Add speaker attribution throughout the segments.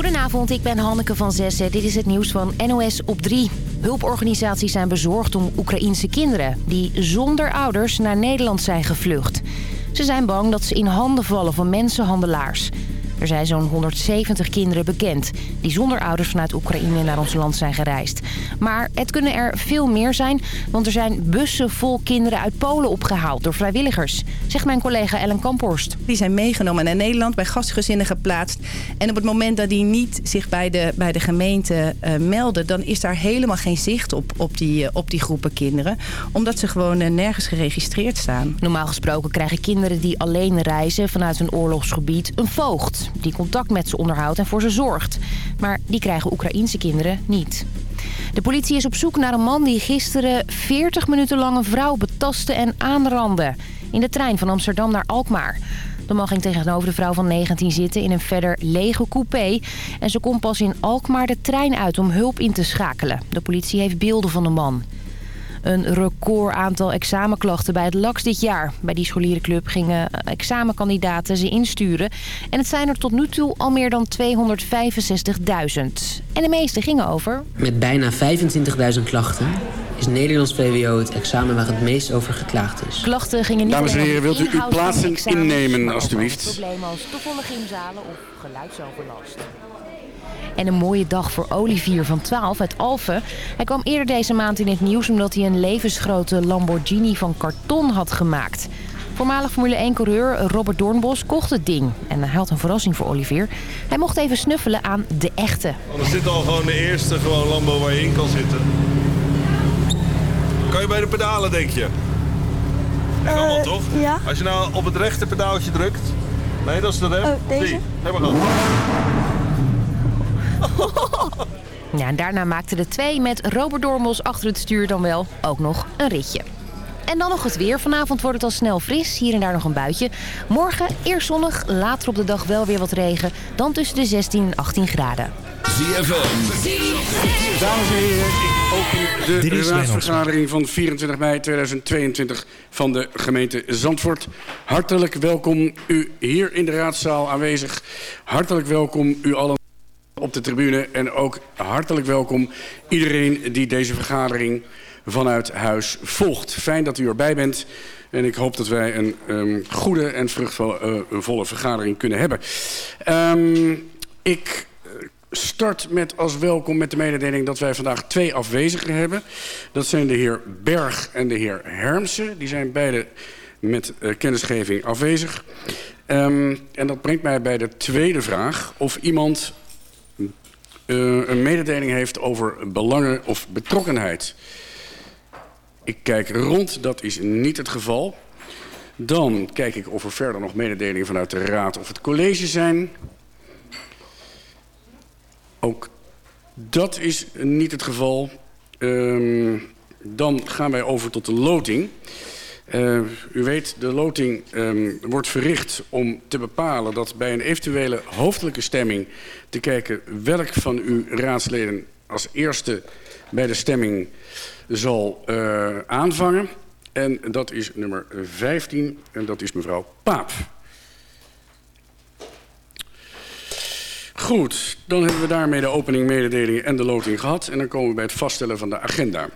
Speaker 1: Goedenavond, ik ben Hanneke van Zessen. Dit is het nieuws van NOS op 3. Hulporganisaties zijn bezorgd om Oekraïense kinderen... die zonder ouders naar Nederland zijn gevlucht. Ze zijn bang dat ze in handen vallen van mensenhandelaars. Er zijn zo'n 170 kinderen bekend... die zonder ouders vanuit Oekraïne naar ons land zijn gereisd. Maar het kunnen er veel meer zijn... want er zijn bussen vol kinderen uit Polen opgehaald door vrijwilligers... zegt mijn collega Ellen Kamphorst.
Speaker 2: Die zijn meegenomen naar Nederland, bij gastgezinnen geplaatst. En op het moment dat die niet zich bij de, bij de gemeente uh, melden... dan is daar helemaal geen zicht op, op, die, uh, op die groepen kinderen. Omdat ze gewoon uh, nergens geregistreerd staan.
Speaker 1: Normaal gesproken krijgen kinderen die alleen reizen vanuit een oorlogsgebied een voogd die contact met ze onderhoudt en voor ze zorgt. Maar die krijgen Oekraïense kinderen niet. De politie is op zoek naar een man die gisteren 40 minuten lang een vrouw betastte en aanrandde. In de trein van Amsterdam naar Alkmaar. De man ging tegenover de vrouw van 19 zitten in een verder lege coupé. En ze kon pas in Alkmaar de trein uit om hulp in te schakelen. De politie heeft beelden van de man. Een record aantal examenklachten bij het LAX dit jaar. Bij die scholierenclub gingen examenkandidaten ze insturen. En het zijn er tot nu toe al meer dan 265.000. En de meeste gingen over...
Speaker 3: Met bijna 25.000 klachten is Nederlands VWO het examen waar het meest over geklaagd is.
Speaker 1: Klachten gingen niet
Speaker 4: Dames en heren, wilt u uw plaatsen innemen, alstublieft?
Speaker 1: Problemen als te volle gymzalen of geluidsoverlast. En een mooie dag voor Olivier van 12 uit Alphen. Hij kwam eerder deze maand in het nieuws omdat hij een levensgrote Lamborghini van karton had gemaakt. Voormalig Formule 1-coureur Robert Doornbos kocht het ding. En hij had een verrassing voor Olivier. Hij mocht even snuffelen aan de echte.
Speaker 5: Er zit al gewoon de eerste gewoon Lambo waar je in kan zitten. Kan je bij de pedalen, denk je? Dat kan wel, toch?
Speaker 6: ja.
Speaker 5: Als je nou op het rechte pedaaltje drukt... Nee, dat is de rem.
Speaker 6: Oh, deze?
Speaker 5: Die. Helemaal goed.
Speaker 1: Ja, en daarna maakten de twee met Robert Dormos achter het stuur dan wel ook nog een ritje. En dan nog het weer. Vanavond wordt het al snel fris. Hier en daar nog een buitje. Morgen eerst zonnig, later op de dag wel weer wat regen. Dan tussen de 16 en 18 graden.
Speaker 4: ZFM. Dames en heren, ik open de raadsvergadering van 24 mei 2022 van de gemeente Zandvoort. Hartelijk welkom u hier in de raadzaal aanwezig. Hartelijk welkom u allen op de tribune. En ook hartelijk welkom iedereen die deze vergadering vanuit huis volgt. Fijn dat u erbij bent. En ik hoop dat wij een um, goede en vruchtvolle uh, vergadering kunnen hebben. Um, ik start met als welkom met de mededeling dat wij vandaag twee afwezigen hebben. Dat zijn de heer Berg en de heer Hermsen. Die zijn beide met uh, kennisgeving afwezig. Um, en dat brengt mij bij de tweede vraag. Of iemand uh, een mededeling heeft over belangen of betrokkenheid. Ik kijk rond, dat is niet het geval. Dan kijk ik of er verder nog mededelingen vanuit de raad of het college zijn. Ook dat is niet het geval. Um, dan gaan wij over tot de loting. Uh, u weet, de loting um, wordt verricht om te bepalen dat bij een eventuele hoofdelijke stemming te kijken welk van uw raadsleden als eerste bij de stemming zal uh, aanvangen. En dat is nummer 15 en dat is mevrouw Paap. Goed, dan hebben we daarmee de opening, mededelingen en de loting gehad. En dan komen we bij het vaststellen van de agenda.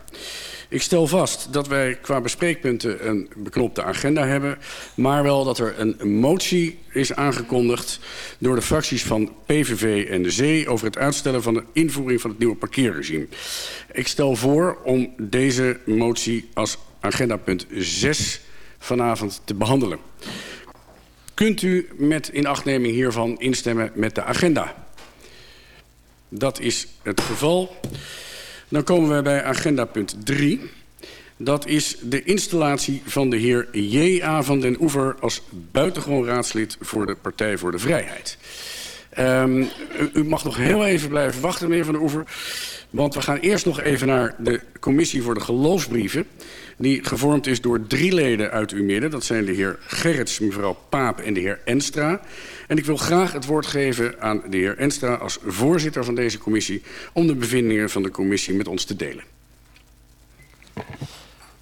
Speaker 4: Ik stel vast dat wij qua bespreekpunten een beknopte agenda hebben... maar wel dat er een motie is aangekondigd door de fracties van PVV en de Zee... over het uitstellen van de invoering van het nieuwe parkeerregime. Ik stel voor om deze motie als agendapunt 6 vanavond te behandelen. Kunt u met inachtneming hiervan instemmen met de agenda? Dat is het geval. Dan komen we bij agenda punt 3. Dat is de installatie van de heer J.A. van den Oever... als buitengewoon raadslid voor de Partij voor de Vrijheid. U, u mag nog heel even blijven wachten, meneer van den Oever... want we gaan eerst nog even naar de commissie voor de geloofsbrieven... die gevormd is door drie leden uit uw midden. Dat zijn de heer Gerrits, mevrouw Paap en de heer Enstra... En ik wil graag het woord geven aan de heer Enstra als voorzitter van deze commissie... om de bevindingen van de commissie met ons te delen.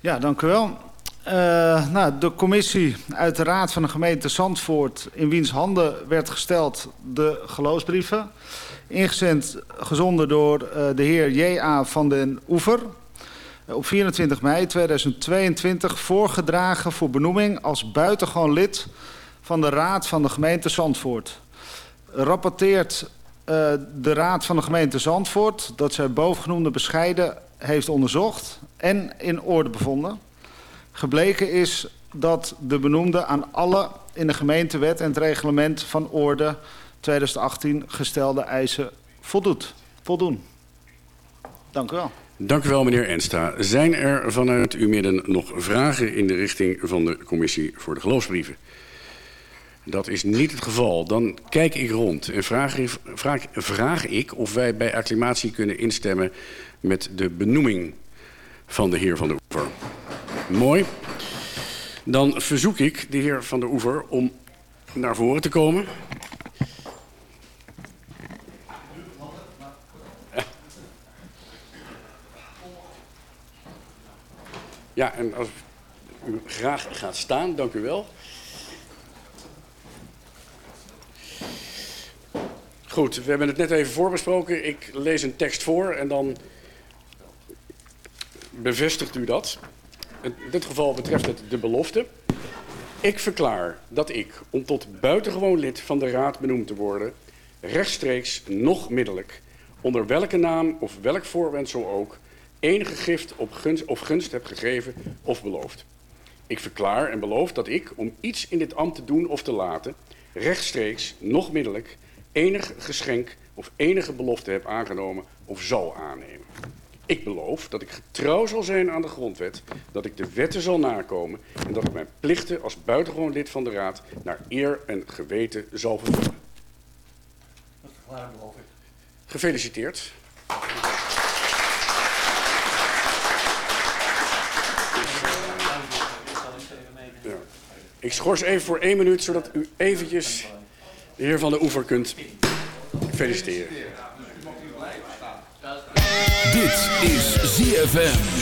Speaker 7: Ja, dank u wel.
Speaker 6: Uh, nou, de commissie uit de Raad van de gemeente Zandvoort... in wiens handen werd gesteld de geloofsbrieven... ingezend, gezonden door uh, de heer J.A. van den Oever... op 24 mei 2022 voorgedragen voor benoeming... als buitengewoon lid van de Raad van de gemeente Zandvoort. Rapporteert uh, de Raad van de gemeente Zandvoort... dat zij bovengenoemde bescheiden heeft onderzocht en in orde bevonden... Gebleken is dat de benoemde aan alle in de gemeentewet en het reglement van orde 2018 gestelde eisen voldoet. voldoen. Dank u wel.
Speaker 4: Dank u wel, meneer Ensta. Zijn er vanuit uw midden nog vragen in de richting van de commissie voor de geloofsbrieven? Dat is niet het geval. Dan kijk ik rond en vraag, vraag, vraag ik of wij bij acclimatie kunnen instemmen met de benoeming van de heer Van der Oever. Mooi. Dan verzoek ik de heer Van der Oever om naar voren te komen. Ja, en als u graag gaat staan, dank u wel. Goed, we hebben het net even voorbesproken. Ik lees een tekst voor en dan bevestigt u dat. In dit geval betreft het de belofte. Ik verklaar dat ik, om tot buitengewoon lid van de Raad benoemd te worden, rechtstreeks, nog middelijk, onder welke naam of welk voorwendsel ook, enige gift op gunst, of gunst heb gegeven of beloofd. Ik verklaar en beloof dat ik, om iets in dit ambt te doen of te laten, rechtstreeks, nog middelijk, enig geschenk of enige belofte heb aangenomen of zal aannemen. Ik beloof dat ik getrouw zal zijn aan de grondwet, dat ik de wetten zal nakomen en dat ik mijn plichten als buitengewoon lid van de Raad naar eer en geweten zal vervullen. Dat verklaar beloof ik. Gefeliciteerd. Ja. Ik schors even voor één minuut, zodat u eventjes de heer Van de Oever kunt feliciteren.
Speaker 7: Dit is ZFM.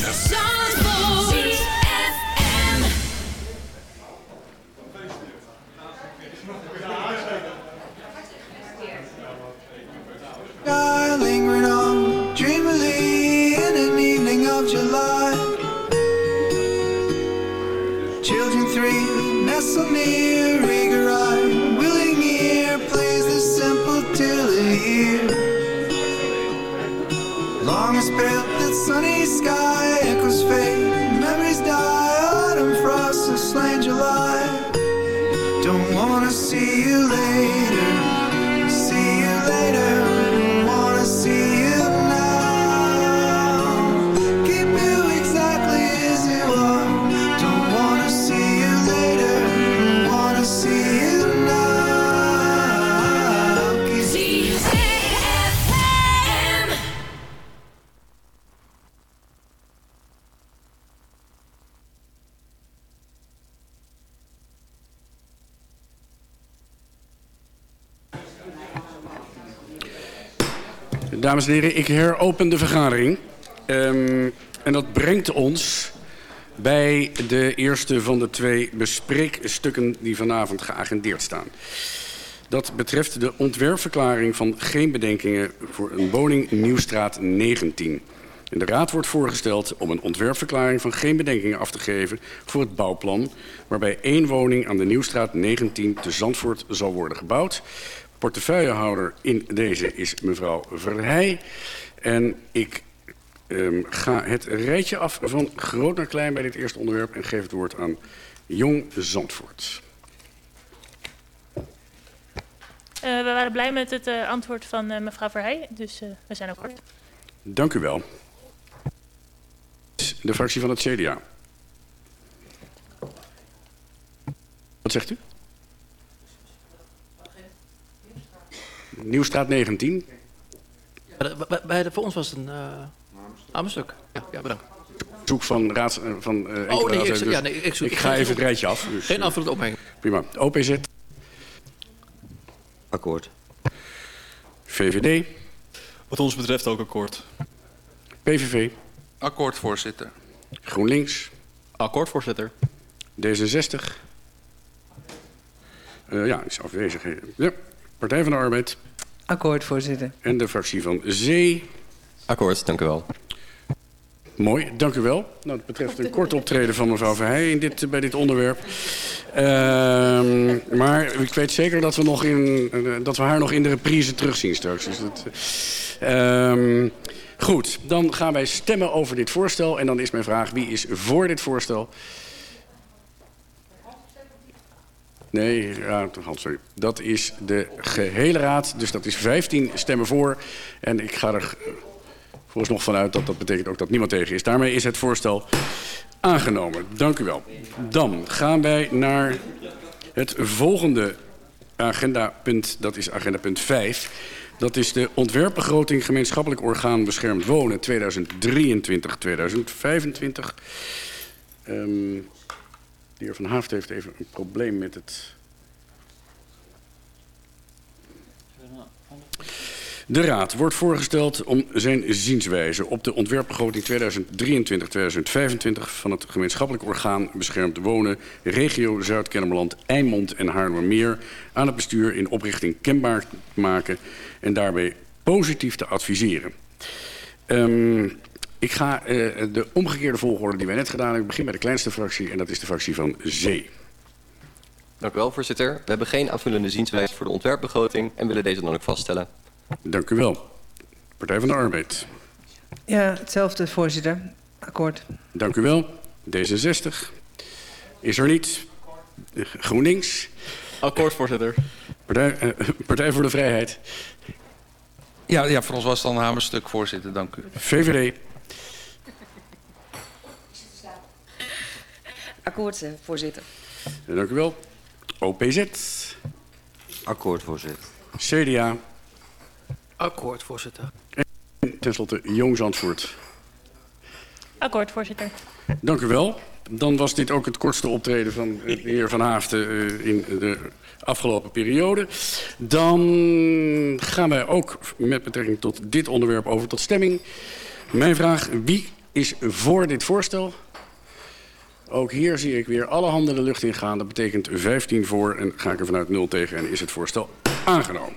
Speaker 4: Dames en heren, ik heropen de vergadering. Um, en dat brengt ons bij de eerste van de twee bespreekstukken die vanavond geagendeerd staan. Dat betreft de ontwerpverklaring van geen bedenkingen voor een woning Nieuwstraat 19. En de Raad wordt voorgesteld om een ontwerpverklaring van geen bedenkingen af te geven voor het bouwplan, waarbij één woning aan de Nieuwstraat 19 te Zandvoort zal worden gebouwd. Portefeuillehouder in deze is mevrouw Verheij. En ik um, ga het rijtje af van groot naar klein bij dit eerste onderwerp en geef het woord aan Jong Zandvoort.
Speaker 8: Uh, we waren blij met het uh, antwoord van uh, mevrouw Verheij, dus we zijn ook kort.
Speaker 4: Dank u wel. De fractie van het CDA. Wat zegt u? Nieuwstraat 19.
Speaker 9: Ja, bij, bij de, voor ons was het een uh, arme stuk. Ja, ja, bedankt.
Speaker 4: Zoek van raad van uh,
Speaker 9: oh, nee, ik, ja, nee, ik, zoek,
Speaker 4: ik ga even het rijtje af.
Speaker 9: Dus, geen aanvullend opmerking.
Speaker 4: Prima. OPZ.
Speaker 10: Akkoord.
Speaker 4: VVD.
Speaker 5: Wat ons betreft ook akkoord.
Speaker 4: PVV.
Speaker 11: Akkoord, voorzitter.
Speaker 4: GroenLinks.
Speaker 9: Akkoord, voorzitter.
Speaker 4: D66. Uh, ja, is afwezig. Ja. Partij van de Arbeid.
Speaker 10: Akkoord, voorzitter.
Speaker 4: En de fractie van Zee.
Speaker 11: Akkoord, dank u wel.
Speaker 4: Mooi, dank u wel. Nou, dat betreft een kort optreden van mevrouw Verheij in dit, bij dit onderwerp. Uh, maar ik weet zeker dat we, nog in, uh, dat we haar nog in de reprise terugzien straks. Dus dat, uh, goed, dan gaan wij stemmen over dit voorstel. En dan is mijn vraag, wie is voor dit voorstel? Nee, ja, sorry. Dat is de gehele raad. Dus dat is 15 stemmen voor. En ik ga er volgens nog vanuit dat dat betekent ook dat niemand tegen is. Daarmee is het voorstel aangenomen. Dank u wel. Dan gaan wij naar het volgende agendapunt. Dat is agendapunt 5. Dat is de ontwerpbegroting gemeenschappelijk orgaan beschermd wonen 2023-2025. Um, de heer Van Haafd heeft even een probleem met het... De Raad wordt voorgesteld om zijn zienswijze op de ontwerpbegroting 2023-2025 van het gemeenschappelijk orgaan Beschermd Wonen, regio Zuid-Kennemerland, Eimond en Haarlemmermeer aan het bestuur in oprichting kenbaar te maken en daarbij positief te adviseren. Um, ik ga uh, de omgekeerde volgorde die wij net gedaan hebben. Ik begin bij de kleinste fractie en dat is de fractie van Zee.
Speaker 11: Dank u wel, voorzitter. We hebben geen aanvullende zienswijze voor de ontwerpbegroting en willen deze dan ook vaststellen.
Speaker 4: Dank u wel. Partij van de Arbeid.
Speaker 10: Ja, hetzelfde, voorzitter. Akkoord.
Speaker 4: Dank u wel. D66. Is er niet. GroenLinks.
Speaker 9: Akkoord, voorzitter.
Speaker 4: Partij, uh, Partij voor de Vrijheid.
Speaker 12: Ja, ja, voor ons was het dan een hamerstuk, voorzitter. Dank u.
Speaker 4: VVD.
Speaker 13: Akkoord, voorzitter.
Speaker 4: Dank u wel. OPZ.
Speaker 14: Akkoord, voorzitter.
Speaker 4: CDA.
Speaker 9: Akkoord, voorzitter.
Speaker 4: En tenslotte Jong Zandvoort.
Speaker 8: Akkoord, voorzitter.
Speaker 4: Dank u wel. Dan was dit ook het kortste optreden van de heer Van Haafden uh, in de afgelopen periode. Dan gaan wij ook met betrekking tot dit onderwerp over tot stemming. Mijn vraag, wie is voor dit voorstel? Ook hier zie ik weer alle handen de lucht ingaan. Dat betekent 15 voor en ga ik er vanuit 0 tegen en is het voorstel aangenomen.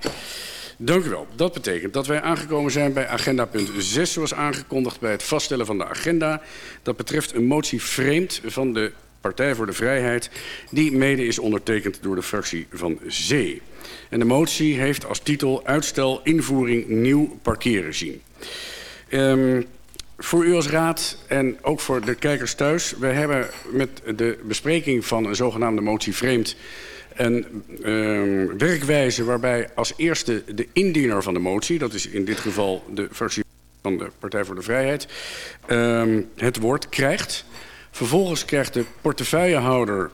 Speaker 4: Dank u wel. Dat betekent dat wij aangekomen zijn bij agenda punt 6, zoals aangekondigd bij het vaststellen van de agenda. Dat betreft een motie vreemd van de Partij voor de Vrijheid, die mede is ondertekend door de fractie van Zee. En de motie heeft als titel uitstel invoering nieuw parkeerregime. Um, voor u als raad en ook voor de kijkers thuis. We hebben met de bespreking van een zogenaamde motie vreemd een uh, werkwijze waarbij als eerste de indiener van de motie, dat is in dit geval de fractie van de Partij voor de Vrijheid, uh, het woord krijgt. Vervolgens krijgt de portefeuillehouder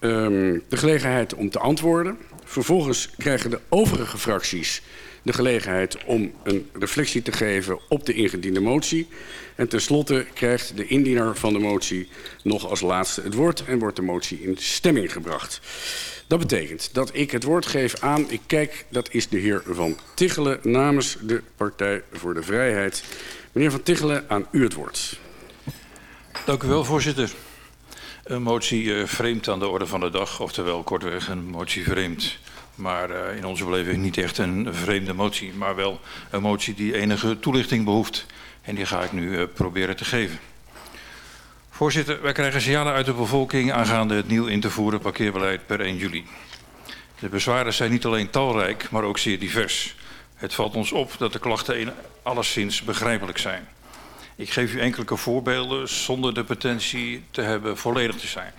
Speaker 4: um, de gelegenheid om te antwoorden. Vervolgens krijgen de overige fracties de gelegenheid om een reflectie te geven op de ingediende motie. En tenslotte krijgt de indiener van de motie nog als laatste het woord en wordt de motie in stemming gebracht. Dat betekent dat ik het woord geef aan, ik kijk, dat is de heer Van Tichelen namens de Partij voor de Vrijheid. Meneer Van Tichelen, aan u het woord.
Speaker 12: Dank u wel, voorzitter. Een motie uh, vreemd aan de orde van de dag, oftewel kortweg een motie vreemd. Maar uh, in onze beleving niet echt een vreemde motie, maar wel een motie die enige toelichting behoeft. En die ga ik nu uh, proberen te geven. Voorzitter, wij krijgen signalen uit de bevolking aangaande het nieuw in te voeren parkeerbeleid per 1 juli. De bezwaren zijn niet alleen talrijk, maar ook zeer divers. Het valt ons op dat de klachten alleszins begrijpelijk zijn. Ik geef u enkele voorbeelden zonder de potentie te hebben volledig te zijn.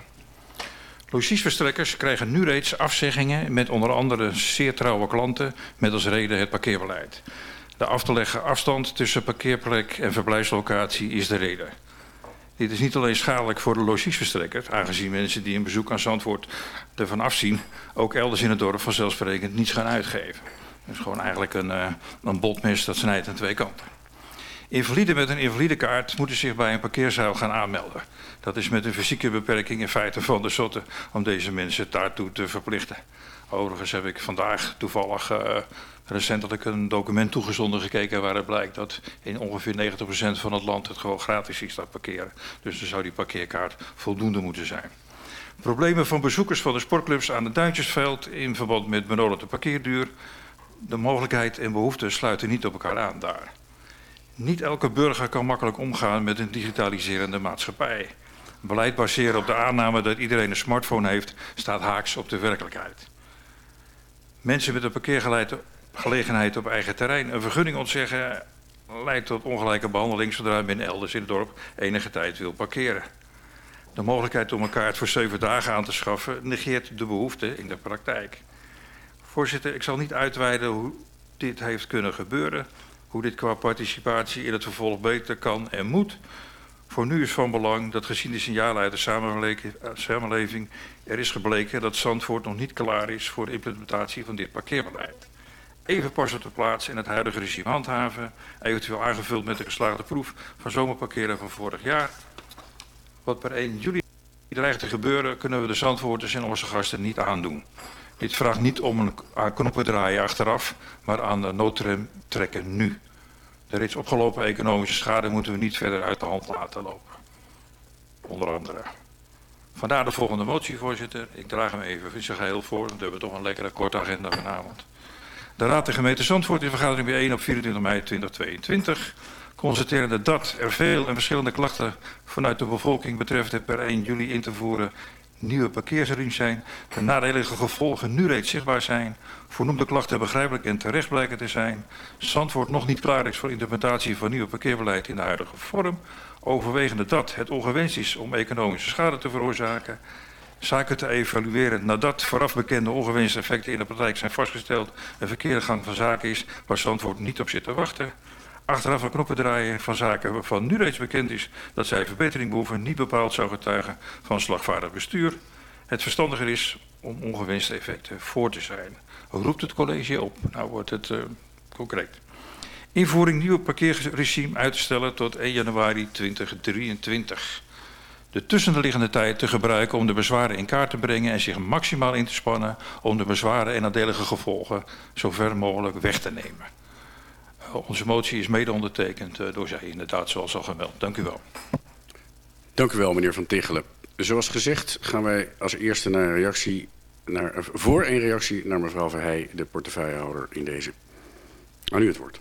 Speaker 12: Logiesverstrekkers krijgen nu reeds afzeggingen met onder andere zeer trouwe klanten met als reden het parkeerbeleid. De af te leggen afstand tussen parkeerplek en verblijfslocatie is de reden. Dit is niet alleen schadelijk voor de logiesverstrekker, aangezien mensen die een bezoek aan Zandvoort ervan afzien, ook elders in het dorp vanzelfsprekend niets gaan uitgeven. Het is gewoon eigenlijk een, uh, een botmes dat snijdt aan twee kanten. Invaliden met een invalidekaart moeten zich bij een parkeerzaal gaan aanmelden. Dat is met een fysieke beperking in feite van de zotte om deze mensen daartoe te verplichten. Overigens heb ik vandaag toevallig uh, recentelijk een document toegezonden gekeken waaruit blijkt dat in ongeveer 90% van het land het gewoon gratis is dat parkeren. Dus dan zou die parkeerkaart voldoende moeten zijn. Problemen van bezoekers van de sportclubs aan het Duintjesveld in verband met benodigde parkeerduur. De mogelijkheid en behoeften sluiten niet op elkaar aan daar. Niet elke burger kan makkelijk omgaan met een digitaliserende maatschappij. Beleid baseren op de aanname dat iedereen een smartphone heeft, staat haaks op de werkelijkheid. Mensen met een parkeergelegenheid op eigen terrein een vergunning ontzeggen leidt tot ongelijke behandeling zodra men elders in het dorp enige tijd wil parkeren. De mogelijkheid om een kaart voor zeven dagen aan te schaffen negeert de behoefte in de praktijk. Voorzitter, ik zal niet uitweiden hoe dit heeft kunnen gebeuren, hoe dit qua participatie in het vervolg beter kan en moet. Voor nu is van belang dat gezien de signalen uit de samenleving er is gebleken dat Zandvoort nog niet klaar is voor de implementatie van dit parkeerbeleid. Even pas op de plaats in het huidige regime handhaven, eventueel aangevuld met de geslaagde proef van zomerparkeren van vorig jaar. Wat per 1 juli dreigt te gebeuren, kunnen we de Zandvoorters en onze gasten niet aandoen. Dit vraagt niet om een aan knoppen draaien achteraf, maar aan de noodrem trekken nu. De reeds opgelopen economische schade moeten we niet verder uit de hand laten lopen. Onder andere. Vandaar de volgende motie, voorzitter. Ik draag hem even in geheel voor. We hebben toch een lekkere korte agenda vanavond. De Raad de gemeente Zandvoort in vergadering B1 op 24 mei 2022 constaterende dat er veel en verschillende klachten vanuit de bevolking betreft het per 1 juli in te voeren nieuwe parkeersregimes zijn, de nadelige gevolgen nu reeds zichtbaar zijn, voornoemde klachten begrijpelijk en terecht blijken te zijn, Zandvoort nog niet klaar is voor implementatie van nieuw parkeerbeleid in de huidige vorm, overwegende dat het ongewenst is om economische schade te veroorzaken, zaken te evalueren nadat vooraf bekende ongewenste effecten in de praktijk zijn vastgesteld, een verkeerde gang van zaken is waar Zandvoort niet op zit te wachten, achteraf een knoppen draaien van zaken waarvan nu reeds bekend is dat zij verbetering behoeven, niet bepaald zou getuigen van slagvaardig bestuur. Het verstandiger is om ongewenste effecten voor te zijn. Roept het college op. Nou wordt het uh, concreet. Invoering nieuwe parkeerregime uit te stellen tot 1 januari 2023. De tussenliggende tijd te gebruiken om de bezwaren in kaart te brengen en zich maximaal in te spannen om de bezwaren en nadelige gevolgen zo ver mogelijk weg te nemen. Onze motie is mede ondertekend door zij inderdaad, zoals al gemeld. Dank u wel.
Speaker 4: Dank u wel, meneer Van Tichelen. Zoals gezegd gaan wij als eerste naar een reactie, naar, voor een reactie naar mevrouw Verheij, de portefeuillehouder in deze. Aan u het woord.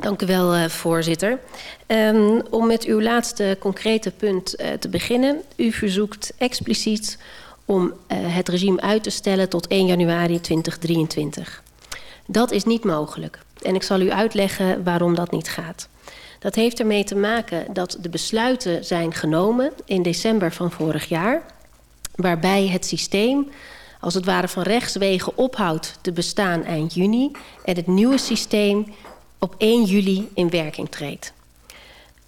Speaker 13: Dank u wel, uh, voorzitter. Um, om met uw laatste concrete punt uh, te beginnen. U verzoekt expliciet om uh, het regime uit te stellen tot 1 januari 2023. Dat is niet mogelijk. En ik zal u uitleggen waarom dat niet gaat. Dat heeft ermee te maken dat de besluiten zijn genomen in december van vorig jaar, waarbij het systeem als het ware van rechtswegen ophoudt te bestaan eind juni en het nieuwe systeem op 1 juli in werking treedt.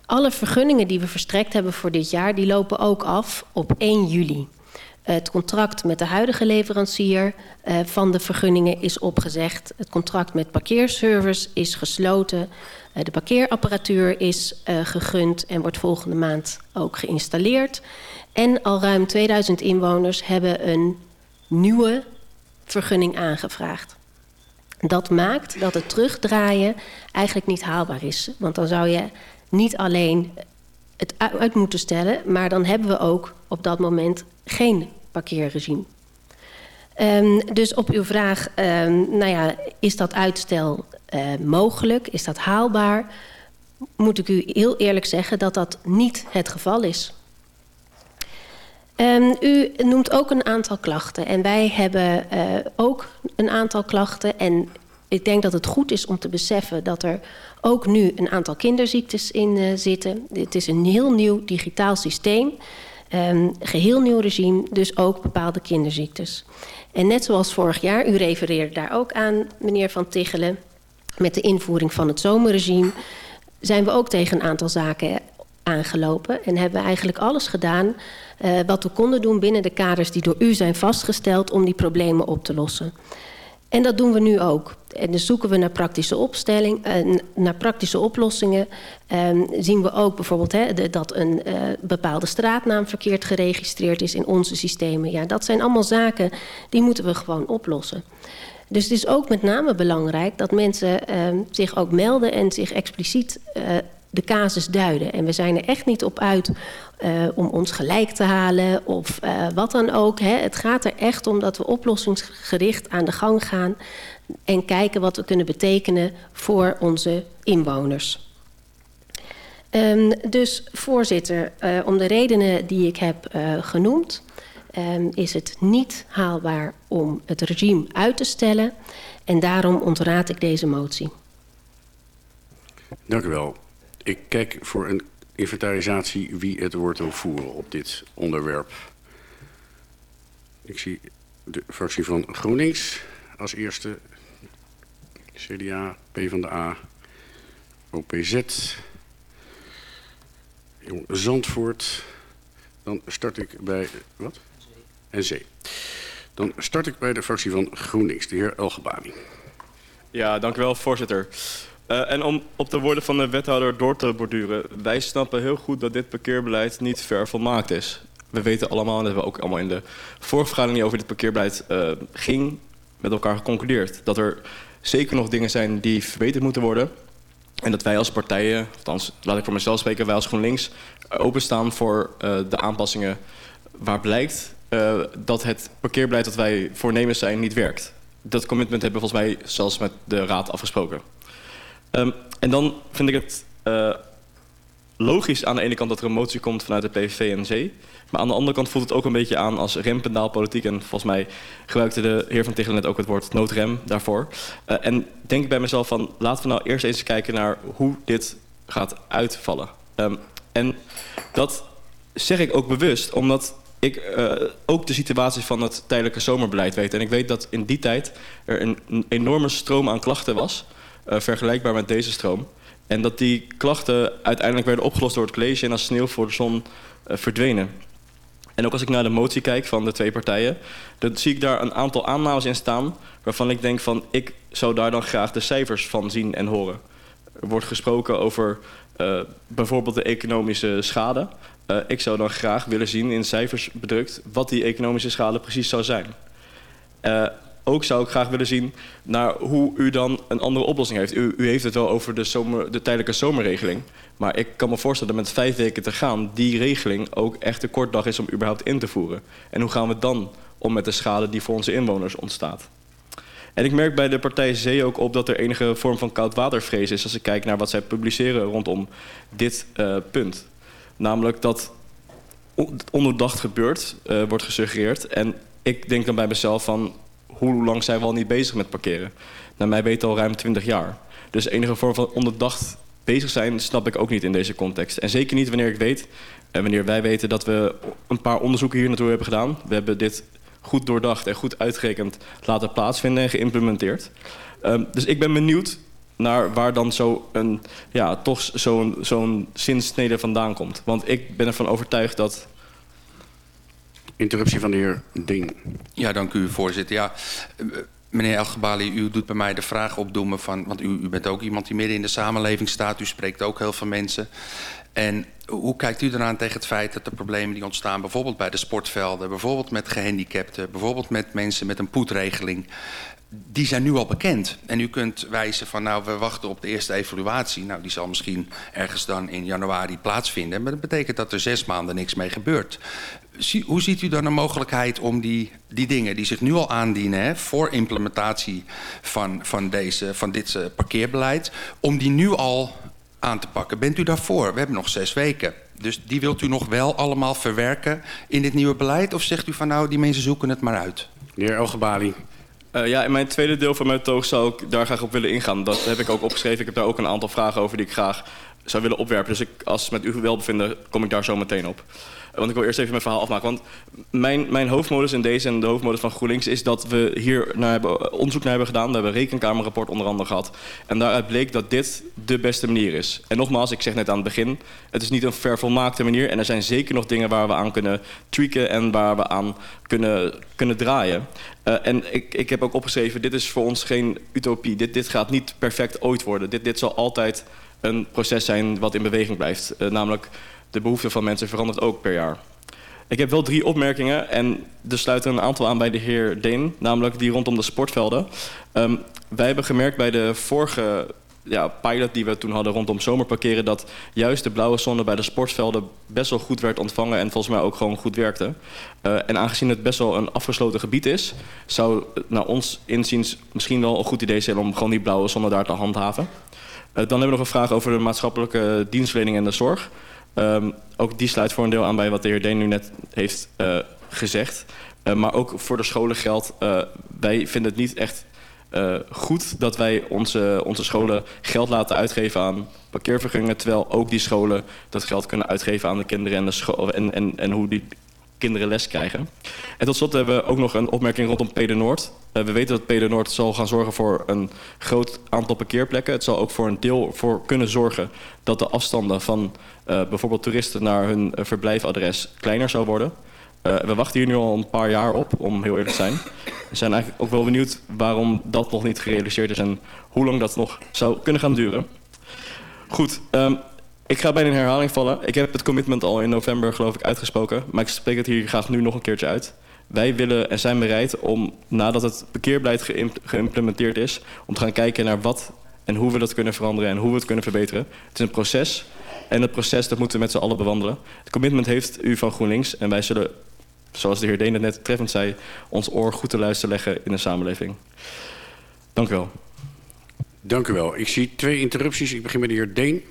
Speaker 13: Alle vergunningen die we verstrekt hebben voor dit jaar, die lopen ook af op 1 juli. Het contract met de huidige leverancier uh, van de vergunningen is opgezegd. Het contract met parkeerservice is gesloten. Uh, de parkeerapparatuur is uh, gegund en wordt volgende maand ook geïnstalleerd. En al ruim 2000 inwoners hebben een nieuwe vergunning aangevraagd. Dat maakt dat het terugdraaien eigenlijk niet haalbaar is. Want dan zou je niet alleen het uit moeten stellen, maar dan hebben we ook op dat moment geen parkeerregime. Um, dus op uw vraag, um, nou ja, is dat uitstel uh, mogelijk? Is dat haalbaar? Moet ik u heel eerlijk zeggen dat dat niet het geval is. Um, u noemt ook een aantal klachten en wij hebben uh, ook een aantal klachten. En ik denk dat het goed is om te beseffen dat er ook nu een aantal kinderziektes in uh, zitten. Het is een heel nieuw digitaal systeem. Um, geheel nieuw regime, dus ook bepaalde kinderziektes. En net zoals vorig jaar, u refereerde daar ook aan, meneer Van Tichelen... met de invoering van het zomerregime... zijn we ook tegen een aantal zaken aangelopen... en hebben we eigenlijk alles gedaan uh, wat we konden doen... binnen de kaders die door u zijn vastgesteld om die problemen op te lossen. En dat doen we nu ook. En dan zoeken we naar praktische opstelling, uh, naar praktische oplossingen. Um, zien we ook bijvoorbeeld dat een uh, bepaalde straatnaam verkeerd geregistreerd is in onze systemen. Ja, dat zijn allemaal zaken die moeten we gewoon oplossen. Dus het is ook met name belangrijk dat mensen uh, zich ook melden en zich expliciet uh, de casus duiden. En we zijn er echt niet op uit uh, om ons gelijk te halen of uh, wat dan ook. Hè. Het gaat er echt om dat we oplossingsgericht aan de gang gaan en kijken wat we kunnen betekenen voor onze inwoners. Um, dus voorzitter, uh, om de redenen die ik heb genoemd, um, is het niet haalbaar om het regime uit te stellen. En daarom ontraad ik deze motie.
Speaker 4: Dank u wel. Ik kijk voor een inventarisatie wie het woord wil voeren op dit onderwerp. Ik zie de fractie van GroenLinks als eerste. CDA, PvdA, OPZ, Jong Zandvoort. Dan start ik bij... Wat? NC. Dan start ik bij de fractie van GroenLinks, de heer Elgebani.
Speaker 15: Ja, dank u wel, voorzitter. Uh, en om op de woorden van de wethouder door te borduren. Wij snappen heel goed dat dit parkeerbeleid niet ver volmaakt is. We weten allemaal, en dat hebben we ook allemaal in de vorige die over dit parkeerbeleid uh, ging, met elkaar geconcludeerd. Dat er zeker nog dingen zijn die verbeterd moeten worden. En dat wij als partijen, althans laat ik voor mezelf spreken, wij als GroenLinks openstaan voor uh, de aanpassingen waar blijkt dat het parkeerbeleid dat wij voornemens zijn niet werkt. Dat commitment hebben volgens mij zelfs met de raad afgesproken. Um, en dan vind ik het uh, logisch aan de ene kant dat er een motie komt vanuit de PVV en C. Maar aan de andere kant voelt het ook een beetje aan als rempendaalpolitiek. En volgens mij gebruikte de heer Van Tichelen net ook het woord noodrem daarvoor. Uh, en denk bij mezelf van laten we nou eerst eens kijken naar hoe dit gaat uitvallen. Um, en dat zeg ik ook bewust, omdat ik uh, ook de situatie van het tijdelijke zomerbeleid weet. En ik weet dat in die tijd er een enorme stroom aan klachten was, uh, vergelijkbaar met deze stroom. En dat die klachten uiteindelijk werden opgelost door het college en als sneeuw voor de zon uh, verdwenen. En ook als ik naar de motie kijk van de twee partijen, dan zie ik daar een aantal aannames in staan waarvan ik denk van ik zou daar dan graag de cijfers van zien en horen. Er wordt gesproken over uh, bijvoorbeeld de economische schade. Ik zou dan graag willen zien in cijfers bedrukt wat die economische schade precies zou zijn. Ook zou ik graag willen zien naar hoe u dan een andere oplossing heeft. U, u heeft het wel over de, zomer, de tijdelijke zomerregeling. Maar ik kan me voorstellen dat met vijf weken te gaan... die regeling ook echt een kort dag is om überhaupt in te voeren. En hoe gaan we dan om met de schade die voor onze inwoners ontstaat? En ik merk bij de partij Zee ook op dat er enige vorm van koudwatervrees is... als ik kijk naar wat zij publiceren rondom dit uh, punt. Namelijk dat onderdacht gebeurt, uh, wordt gesuggereerd. En ik denk dan bij mezelf van hoe lang zijn we al niet bezig met parkeren? Naar mij weten al ruim 20 jaar. Dus enige vorm van onderdacht bezig zijn snap ik ook niet in deze context. En zeker niet wanneer ik weet en wanneer wij weten dat we een paar onderzoeken hier naartoe hebben gedaan. We hebben dit goed doordacht en goed uitgerekend laten plaatsvinden en geïmplementeerd. Um, dus ik ben benieuwd naar waar dan zo een, ja, toch zo'n zo'n zinsnede vandaan komt. Want ik ben ervan overtuigd dat
Speaker 4: Interruptie van de heer Ding.
Speaker 16: Ja, dank u, voorzitter. Ja, meneer Elgebali, u doet bij mij de vraag opdoemen van... want u, u bent ook iemand die midden in de samenleving staat. U spreekt ook heel veel mensen. En hoe kijkt u eraan tegen het feit dat de problemen die ontstaan... bijvoorbeeld bij de sportvelden, bijvoorbeeld met gehandicapten... bijvoorbeeld met mensen met een poetregeling die zijn nu al bekend. En u kunt wijzen van, nou, we wachten op de eerste evaluatie. Nou, die zal misschien ergens dan in januari plaatsvinden. Maar dat betekent dat er zes maanden niks mee gebeurt. Hoe ziet u dan een mogelijkheid om die, die dingen die zich nu al aandienen... Voor implementatie van, van, deze, van dit uh, parkeerbeleid... om die nu al aan te pakken? Bent u daarvoor? We hebben nog zes weken. Dus die wilt u nog wel allemaal verwerken in dit nieuwe beleid? Of zegt u van, nou, die mensen zoeken het maar uit?
Speaker 4: De heer Elgebali.
Speaker 15: Uh, ja, in mijn tweede deel van mijn toog zou ik daar graag op willen ingaan. Dat heb ik ook opgeschreven. Ik heb daar ook een aantal vragen over die ik graag zou willen opwerpen. Dus ik, als met u welbevinden, kom ik daar zo meteen op. Want ik wil eerst even mijn verhaal afmaken. Want mijn, mijn hoofdmodus in deze en de hoofdmodus van GroenLinks... is dat we hier naar hebben, onderzoek naar hebben gedaan. We hebben een rekenkamerrapport onder andere gehad. En daaruit bleek dat dit de beste manier is. En nogmaals, ik zeg net aan het begin... het is niet een vervolmaakte manier. En er zijn zeker nog dingen waar we aan kunnen tweaken... en waar we aan kunnen, kunnen draaien. Uh, en ik, ik heb ook opgeschreven, dit is voor ons geen utopie. Dit, dit gaat niet perfect ooit worden. Dit, dit zal altijd een proces zijn wat in beweging blijft. Uh, namelijk de behoefte van mensen verandert ook per jaar. Ik heb wel drie opmerkingen en er sluiten een aantal aan bij de heer Deen, namelijk die rondom de sportvelden. Um, wij hebben gemerkt bij de vorige ja, pilot die we toen hadden rondom zomerparkeren... dat juist de blauwe zone bij de sportvelden best wel goed werd ontvangen... en volgens mij ook gewoon goed werkte. Uh, en aangezien het best wel een afgesloten gebied is... zou naar ons inziens misschien wel een goed idee zijn... om gewoon die blauwe zone daar te handhaven. Uh, dan hebben we nog een vraag over de maatschappelijke dienstverlening en de zorg. Um, ook die sluit voor een deel aan bij wat de heer Deen nu net heeft uh, gezegd. Uh, maar ook voor de scholen geldt, uh, wij vinden het niet echt goed dat wij onze, onze scholen geld laten uitgeven aan parkeervergunningen, terwijl ook die scholen dat geld kunnen uitgeven aan de kinderen en, de en, en, en hoe die kinderen les krijgen. En tot slot hebben we ook nog een opmerking rondom Pede Noord. We weten dat Pede Noord zal gaan zorgen voor een groot aantal parkeerplekken. Het zal ook voor een deel voor kunnen zorgen dat de afstanden van uh, bijvoorbeeld toeristen naar hun uh, verblijfadres kleiner zou worden. Uh, we wachten hier nu al een paar jaar op, om heel eerlijk te zijn. We zijn eigenlijk ook wel benieuwd waarom dat nog niet gerealiseerd is en hoe lang dat nog zou kunnen gaan duren. Goed, um, ik ga bijna in herhaling vallen. Ik heb het commitment al in november geloof ik uitgesproken, maar ik spreek het hier graag nu nog een keertje uit. Wij willen en zijn bereid om, nadat het parkeerbeleid geïmplementeerd is, om te gaan kijken naar wat en hoe we dat kunnen veranderen en hoe we het kunnen verbeteren. Het is een proces en het proces dat moeten we met z'n allen bewandelen. Het commitment heeft u van GroenLinks en wij zullen zoals de heer Deen het net treffend zei, ons oor goed te luisteren leggen in de samenleving. Dank u wel.
Speaker 4: Dank u wel. Ik zie twee interrupties. Ik begin met de heer Deen.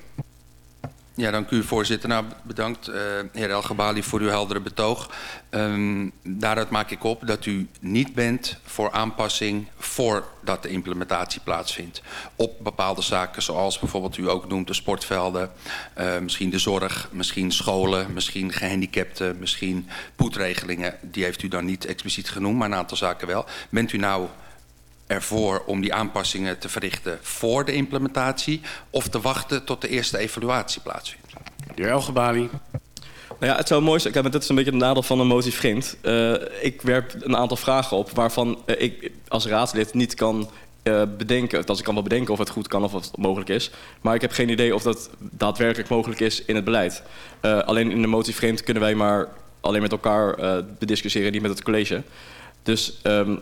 Speaker 16: Ja, dank u voorzitter. Nou, bedankt uh, heer El Gabali voor uw heldere betoog. Um, daaruit maak ik op dat u niet bent voor aanpassing voordat de implementatie plaatsvindt. Op bepaalde zaken zoals bijvoorbeeld u ook noemt de sportvelden, uh, misschien de zorg, misschien scholen, misschien gehandicapten, misschien poetregelingen. Die heeft u dan niet expliciet genoemd, maar een aantal zaken wel. Bent u nou ervoor om die aanpassingen te verrichten voor de implementatie of te wachten tot de eerste evaluatie plaatsvindt?
Speaker 4: De heer Elgebali.
Speaker 15: Nou ja, het zou mooi zijn. Kijk, dit is een beetje het nadeel van een motie vreemd. Uh, ik werp een aantal vragen op waarvan uh, ik als raadslid niet kan uh, bedenken. Als ik kan wel bedenken of het goed kan of of het mogelijk is. Maar ik heb geen idee of dat daadwerkelijk mogelijk is in het beleid. Uh, alleen in de motie vreemd kunnen wij maar alleen met elkaar uh, bediscussiëren, niet met het college. Dus um,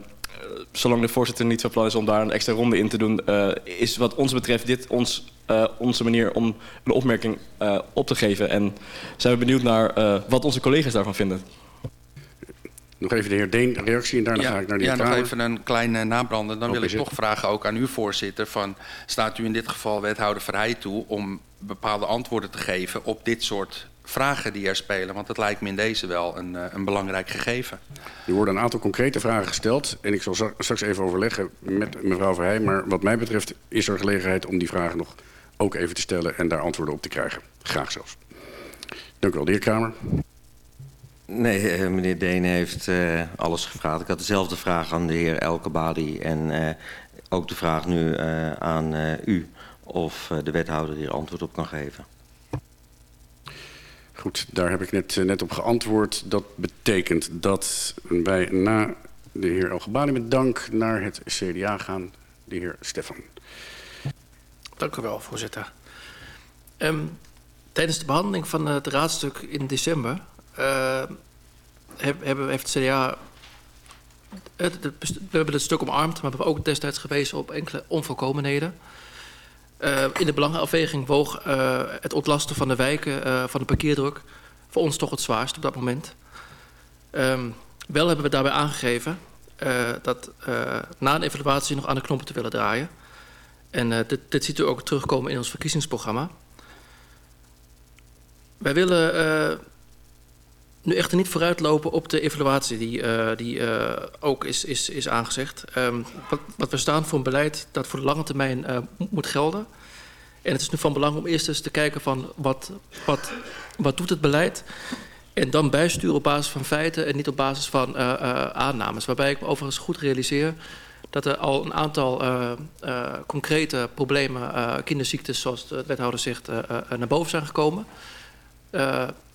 Speaker 15: zolang de voorzitter niet van plan is om daar een extra ronde in te doen... Uh, is wat ons betreft dit ons, uh, onze manier om een opmerking uh, op te geven. En zijn we benieuwd naar wat onze collega's daarvan vinden.
Speaker 4: Nog even de heer Deen, reactie en daarna
Speaker 16: ja,
Speaker 4: ga ik naar de
Speaker 16: Ja, nog even een klein uh, nabrander. Dan wil ik toch vragen, ook aan uw voorzitter... Van, staat u in dit geval wethouder Verheij toe... om bepaalde antwoorden te geven op dit soort vragen die er spelen? Want het lijkt me in deze wel een, uh, een belangrijk gegeven.
Speaker 4: Er worden een aantal concrete vragen gesteld. En ik zal za- straks even overleggen met mevrouw Verheij. Maar wat mij betreft is er gelegenheid om die vragen nog ook even te stellen... en daar antwoorden op te krijgen. Graag zelfs. Dank u wel, de heer Kramer.
Speaker 14: Nee, eh, meneer Deen heeft uh, alles gevraagd. Ik had dezelfde vraag aan de heer Elkebali en uh, ook de vraag nu uh, aan uh, u of uh, de wethouder hier antwoord op kan geven.
Speaker 4: Goed, daar heb ik net, eh, net op geantwoord. Dat betekent dat wij na de heer Elgebali met dank naar het CDA gaan. De heer Stefan.
Speaker 9: Dank u wel, voorzitter. Um, tijdens de behandeling van het raadstuk in december... Uh, heb, hebben, heeft het CDA... Het, we hebben het stuk omarmd, maar we hebben ook destijds gewezen op enkele onvolkomenheden. Uh, in de belangenafweging woog uh, het ontlasten van de wijken uh, van de parkeerdruk voor ons toch het zwaarst op dat moment. Um, wel hebben we daarbij aangegeven dat na een evaluatie nog aan de knoppen te willen draaien. En dit, dit ziet u ook terugkomen in ons verkiezingsprogramma. Wij willen nu echter niet vooruitlopen op de evaluatie die, uh, die uh, ook is, is, is aangezegd. Um, wat, wat we staan voor een beleid dat voor de lange termijn uh, moet gelden. En het is nu van belang om eerst eens te kijken van wat, wat, wat doet het beleid... en dan bijsturen op basis van feiten en niet op basis van aannames. Waarbij ik me overigens goed realiseer dat er al een aantal concrete problemen... Kinderziektes, zoals de wethouder zegt, naar boven zijn gekomen...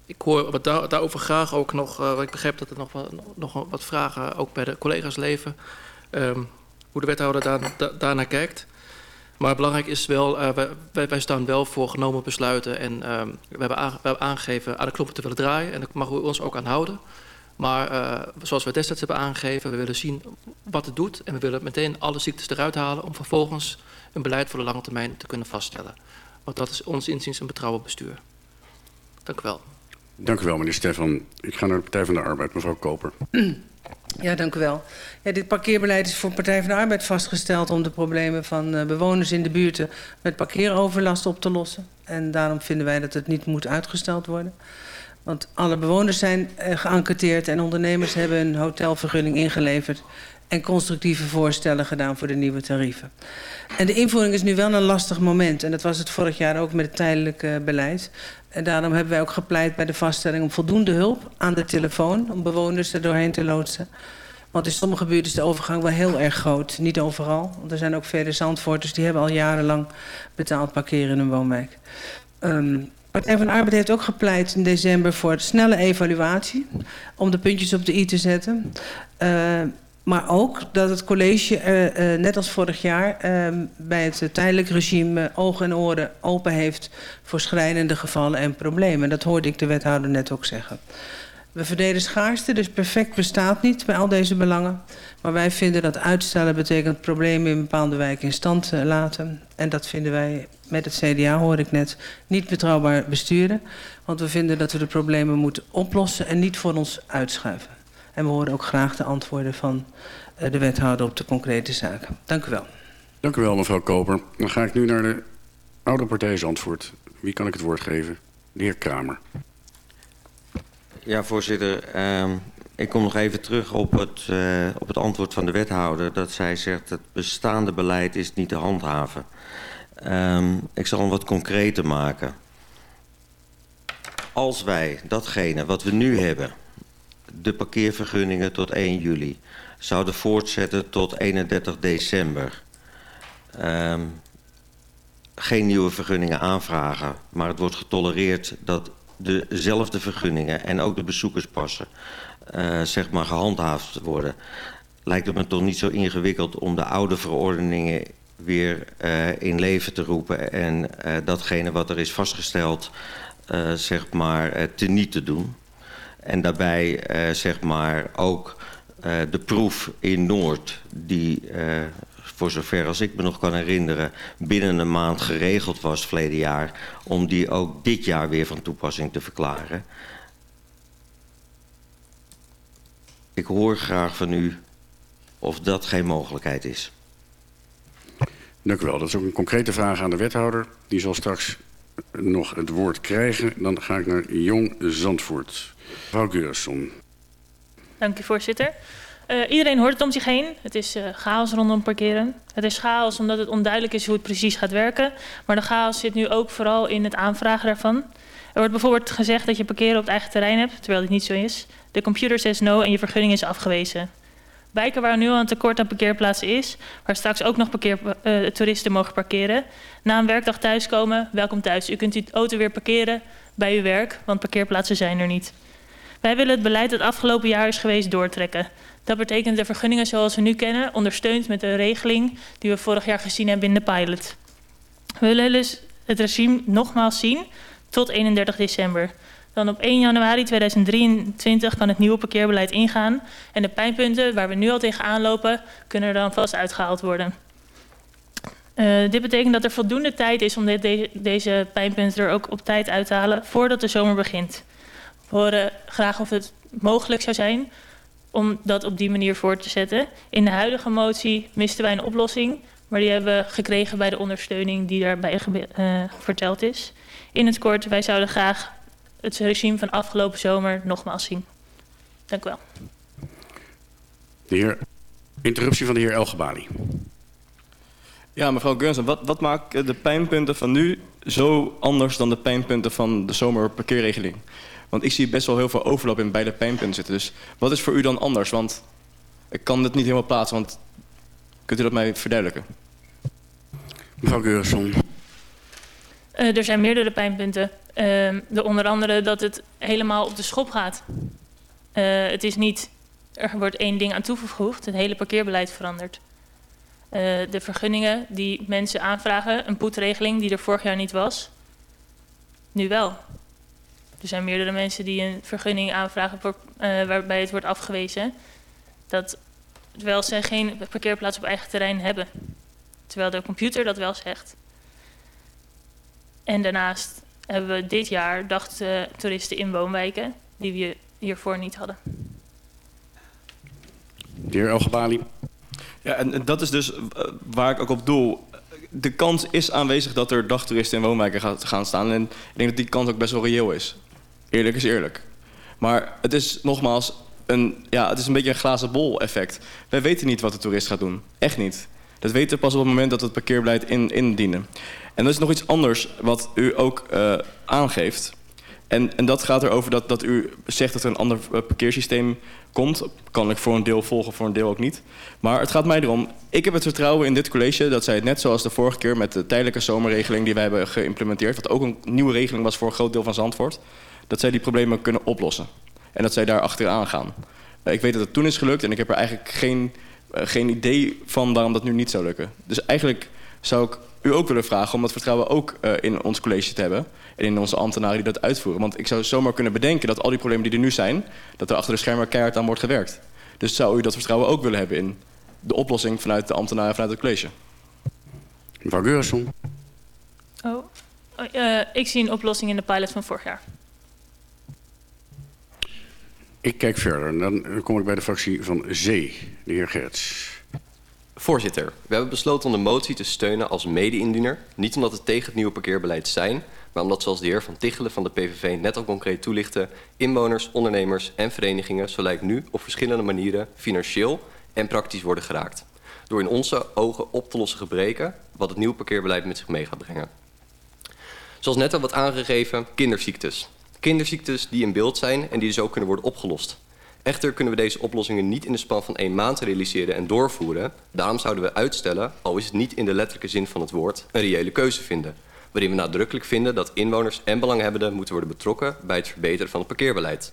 Speaker 9: Ik hoor daar, daarover graag ook nog, uh, ik begrijp dat er nog nog wat vragen ook bij de collega's leven, um, hoe de wethouder daar, da, daarnaar kijkt. Maar belangrijk is wel, uh, wij, wij staan wel voor genomen besluiten en um, we, hebben aange, we hebben aangegeven aan de knoppen te willen draaien en daar mag u ons ook aan houden. Maar uh, zoals we destijds hebben aangegeven, we willen zien wat het doet. En we willen meteen alle ziektes eruit halen om vervolgens een beleid voor de lange termijn te kunnen vaststellen. Want dat is ons inziens een betrouwbaar bestuur. Dank u wel.
Speaker 4: Dank u wel, meneer Stefan. Ik ga naar de Partij van de Arbeid, mevrouw Koper.
Speaker 10: Ja, dank u wel. Ja, dit parkeerbeleid is voor Partij van de Arbeid vastgesteld om de problemen van uh, bewoners in de buurten met parkeeroverlast op te lossen. En daarom vinden wij dat het niet moet uitgesteld worden. Want alle bewoners zijn uh, geënquêteerd en ondernemers hebben een hotelvergunning ingeleverd en constructieve voorstellen gedaan voor de nieuwe tarieven. En de invoering is nu wel een lastig moment. En dat was het vorig jaar ook met het tijdelijke beleid. En daarom hebben wij ook gepleit bij de vaststelling om voldoende hulp aan de telefoon... om bewoners er doorheen te loodsen. Want in sommige buurten is de overgang wel heel erg groot. Niet overal, want er zijn ook vele zandvoorters... die hebben al jarenlang betaald parkeren in hun woonwijk. Um, Partij van Arbeid heeft ook gepleit in december voor snelle evaluatie... om de puntjes op de i te zetten... Uh, maar ook dat het college, uh, uh, net als vorig jaar, uh, bij het tijdelijk regime ogen en oren open heeft voor schrijnende gevallen en problemen. Dat hoorde ik de wethouder net ook zeggen. We verdelen schaarste, dus perfect bestaat niet bij al deze belangen. Maar wij vinden dat uitstellen betekent problemen in bepaalde wijken in stand laten. En dat vinden wij met het CDA, hoor ik net, niet betrouwbaar besturen. Want we vinden dat we de problemen moeten oplossen en niet voor ons uitschuiven. En we horen ook graag de antwoorden van uh, de wethouder op de concrete zaken. Dank u wel.
Speaker 4: Dank u wel, mevrouw Koper. Dan ga ik nu naar de oude partijsantwoord. Wie kan ik het woord geven? De heer Kramer.
Speaker 14: Ja, voorzitter. Um, ik kom nog even terug op het, uh, op het antwoord van de wethouder. Dat zij zegt het bestaande beleid is niet te handhaven. Um, ik zal hem wat concreter maken. Als wij datgene wat we nu hebben de parkeervergunningen tot 1 juli zouden voortzetten tot 31 december. Um, geen nieuwe vergunningen aanvragen, maar het wordt getolereerd dat dezelfde vergunningen en ook de bezoekerspassen uh, zeg maar gehandhaafd worden. Lijkt het me toch niet zo ingewikkeld om de oude verordeningen weer uh, in leven te roepen en uh, datgene wat er is vastgesteld zeg maar teniet te doen. En daarbij uh, zeg maar ook uh, de proef in Noord, die uh, voor zover als ik me nog kan herinneren, binnen een maand geregeld was verleden jaar, om die ook dit jaar weer van toepassing te verklaren. Ik hoor graag van u of dat geen mogelijkheid is.
Speaker 4: Dank u wel. Dat is ook een concrete vraag aan de wethouder. Die zal straks nog het woord krijgen. Dan ga ik naar Jong Zandvoort. Mevrouw Geurson.
Speaker 8: Dank u, voorzitter. Uh, iedereen hoort het om zich heen. Het is uh, chaos rondom parkeren. Het is chaos omdat het onduidelijk is hoe het precies gaat werken. Maar de chaos zit nu ook vooral in het aanvragen daarvan. Er wordt bijvoorbeeld gezegd dat je parkeren op het eigen terrein hebt, terwijl dit niet zo is. De computer says no en je vergunning is afgewezen. Wijken waar nu al een tekort aan parkeerplaatsen is, waar straks ook nog parkeer, uh, toeristen mogen parkeren. Na een werkdag thuiskomen, welkom thuis. U kunt uw auto weer parkeren bij uw werk, want parkeerplaatsen zijn er niet. Wij willen het beleid dat afgelopen jaar is geweest doortrekken. Dat betekent de vergunningen zoals we nu kennen, ondersteund met de regeling die we vorig jaar gezien hebben in de pilot. We willen dus het regime nogmaals zien tot 31 december. Dan op 1 januari 2023 kan het nieuwe parkeerbeleid ingaan. En de pijnpunten waar we nu al tegenaan lopen, kunnen dan vast uitgehaald worden. Uh, dit betekent dat er voldoende tijd is om de, de, deze pijnpunten er ook op tijd uit te halen voordat de zomer begint. We horen graag of het mogelijk zou zijn om dat op die manier voor te zetten. In de huidige motie misten wij een oplossing, maar die hebben we gekregen bij de ondersteuning die daarbij uh, verteld is. In het kort, wij zouden graag het regime van afgelopen zomer nogmaals zien. Dank u wel.
Speaker 4: De heer, interruptie van de heer Elgebali.
Speaker 15: Ja, mevrouw Geurzen, wat, wat maakt de pijnpunten van nu zo anders dan de pijnpunten van de zomerparkeerregeling? Want ik zie best wel heel veel overlap in beide pijnpunten zitten. Dus wat is voor u dan anders? Want ik kan dit niet helemaal plaatsen, want kunt u dat mij verduidelijken?
Speaker 4: Mevrouw Geurson.
Speaker 8: Uh, er zijn meerdere pijnpunten. Uh, de onder andere dat het helemaal op de schop gaat. Uh, het is niet, er wordt één ding aan toegevoegd, het hele parkeerbeleid verandert. Uh, de vergunningen die mensen aanvragen, een poetregeling die er vorig jaar niet was, nu wel. Er zijn meerdere mensen die een vergunning aanvragen voor, uh, waarbij het wordt afgewezen. Dat terwijl ze geen parkeerplaats op eigen terrein hebben. Terwijl de computer dat wel zegt. En daarnaast hebben we dit jaar dagtoeristen in woonwijken die we hiervoor niet hadden.
Speaker 4: De heer Elgebali.
Speaker 15: Ja, en en dat is dus eh, waar ik ook op doel. De kans is aanwezig dat er dagtoeristen in woonwijken gaat- gaan staan. En ik denk dat die kans ook best wel reëel is. Eerlijk is eerlijk. Maar het is nogmaals een, ja, het is een beetje een glazen bol effect. Wij weten niet wat de toerist gaat doen. Echt niet. Dat weten we pas op het moment dat we het parkeerbeleid in, indienen. En dat is nog iets anders wat u ook eh, aangeeft. En, en dat gaat erover dat, dat u zegt dat er een ander eh, parkeersysteem komt. Kan ik voor een deel volgen, voor een deel ook niet. Maar het gaat mij erom, ik heb het vertrouwen in dit college... dat zij het net zoals de vorige keer met de tijdelijke zomerregeling... die wij hebben geïmplementeerd... wat ook een nieuwe regeling was voor een groot deel van Zandvoort... dat zij die problemen kunnen oplossen. En dat zij daar achteraan gaan. Eh, ik weet dat het toen is gelukt en ik heb er eigenlijk geen, eh, geen idee van waarom dat nu niet zou lukken. Dus eigenlijk zou ik u ook willen vragen om dat vertrouwen ook eh, in ons college te hebben. En in onze ambtenaren die dat uitvoeren. Want ik zou zomaar kunnen bedenken dat al die problemen die er nu zijn... dat er achter de schermen keihard aan wordt gewerkt. Dus zou u dat vertrouwen ook willen hebben in de oplossing vanuit de ambtenaren vanuit het college?
Speaker 4: Mevrouw Geurson.
Speaker 8: Oh, oh, eh, ik zie een oplossing in de pilot van vorig jaar.
Speaker 4: Ik kijk verder. En dan kom ik bij de fractie van Zee. De heer Gerts.
Speaker 11: Voorzitter, we hebben besloten om de motie te steunen als mede-indiener. Niet omdat we tegen het nieuwe parkeerbeleid zijn, maar omdat zoals de heer Van Tichelen van de PVV net al concreet toelichtte, inwoners, ondernemers en verenigingen zo lijkt nu op verschillende manieren financieel en praktisch worden geraakt. Door in onze ogen op te lossen gebreken wat het nieuwe parkeerbeleid met zich mee gaat brengen. Zoals net al wat aangegeven, kinderziektes. Kinderziektes die in beeld zijn en die dus ook kunnen worden opgelost. Echter kunnen we deze oplossingen niet in de span van één maand realiseren en doorvoeren. Daarom zouden we uitstellen, al is het niet in de letterlijke zin van het woord, een reële keuze vinden. Waarin we nadrukkelijk vinden dat inwoners en belanghebbenden moeten worden betrokken bij het verbeteren van het parkeerbeleid.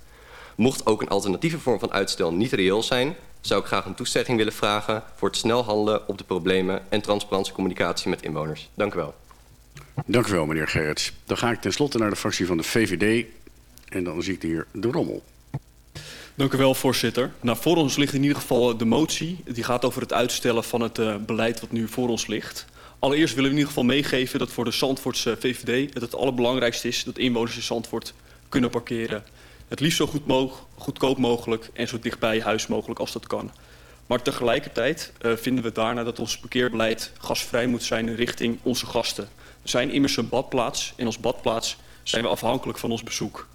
Speaker 11: Mocht ook een alternatieve vorm van uitstel niet reëel zijn, zou ik graag een toestemming willen vragen voor het snel handelen op de problemen en transparante communicatie met inwoners. Dank u wel.
Speaker 4: Dank u wel, meneer Gerrits. Dan ga ik tenslotte naar de fractie van de VVD. En dan zie ik de heer De Rommel.
Speaker 17: Dank u wel, voorzitter. Nou, voor ons ligt in ieder geval de motie. Die gaat over het uitstellen van het uh, beleid wat nu voor ons ligt. Allereerst willen we in ieder geval meegeven dat voor de Zandvoortse VVD... het het allerbelangrijkste is dat inwoners in Zandvoort kunnen parkeren. Het liefst zo goed moog, goedkoop mogelijk en zo dichtbij huis mogelijk als dat kan. Maar tegelijkertijd uh, vinden we daarna dat ons parkeerbeleid gasvrij moet zijn richting onze gasten. We zijn immers een badplaats en als badplaats zijn we afhankelijk van ons bezoek.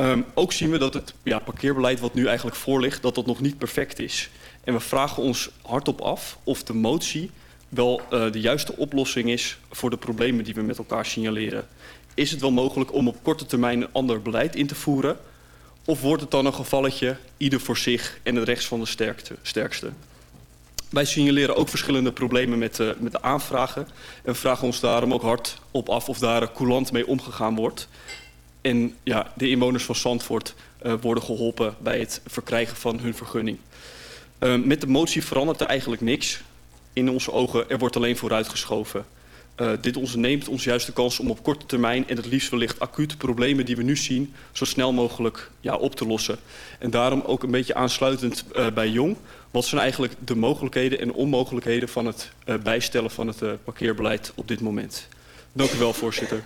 Speaker 17: Um, ook zien we dat het ja, parkeerbeleid wat nu eigenlijk voor ligt, dat dat nog niet perfect is. En we vragen ons hardop af of de motie wel uh, de juiste oplossing is voor de problemen die we met elkaar signaleren. Is het wel mogelijk om op korte termijn een ander beleid in te voeren? Of wordt het dan een gevalletje ieder voor zich en het rechts van de sterkte, sterkste? Wij signaleren ook verschillende problemen met, uh, met de aanvragen. En vragen ons daarom ook hard op af of daar coulant mee omgegaan wordt. En ja, de inwoners van Zandvoort uh, worden geholpen bij het verkrijgen van hun vergunning. Uh, met de motie verandert er eigenlijk niks. In onze ogen, er wordt alleen vooruitgeschoven. Uh, dit neemt ons juist de kans om op korte termijn... en het liefst wellicht acute problemen die we nu zien... zo snel mogelijk ja, op te lossen. En daarom ook een beetje aansluitend bij Jong... wat zijn eigenlijk de mogelijkheden en onmogelijkheden... van het bijstellen van het parkeerbeleid op dit moment. Dank u wel, voorzitter.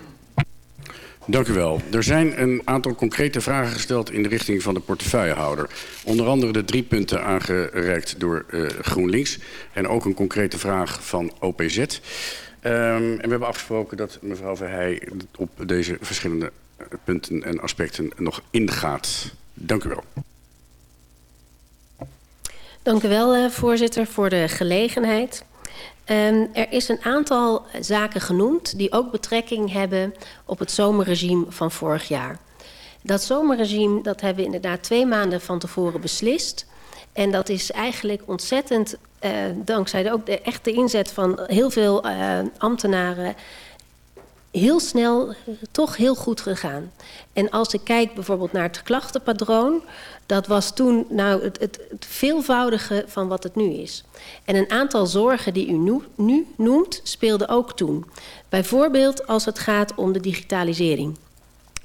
Speaker 4: Dank u wel. Er zijn een aantal concrete vragen gesteld in de richting van de portefeuillehouder. Onder andere de drie punten aangereikt door uh, GroenLinks. En ook een concrete vraag van OPZ. Um, en we hebben afgesproken dat mevrouw Verheij op deze verschillende punten en aspecten nog ingaat. Dank u wel.
Speaker 13: Dank u wel, uh, voorzitter, voor de gelegenheid. Um, er is een aantal zaken genoemd die ook betrekking hebben op het zomerregime van vorig jaar. Dat zomerregime dat hebben we inderdaad twee maanden van tevoren beslist. En dat is eigenlijk ontzettend, uh, dankzij de, ook de echte inzet van heel veel uh, ambtenaren, heel snel toch heel goed gegaan. En als ik kijk bijvoorbeeld naar het klachtenpatroon, dat was toen nou het, het, veelvoudige van wat het nu is. En een aantal zorgen die u nu, nu noemt, speelden ook toen. Bijvoorbeeld als het gaat om de digitalisering.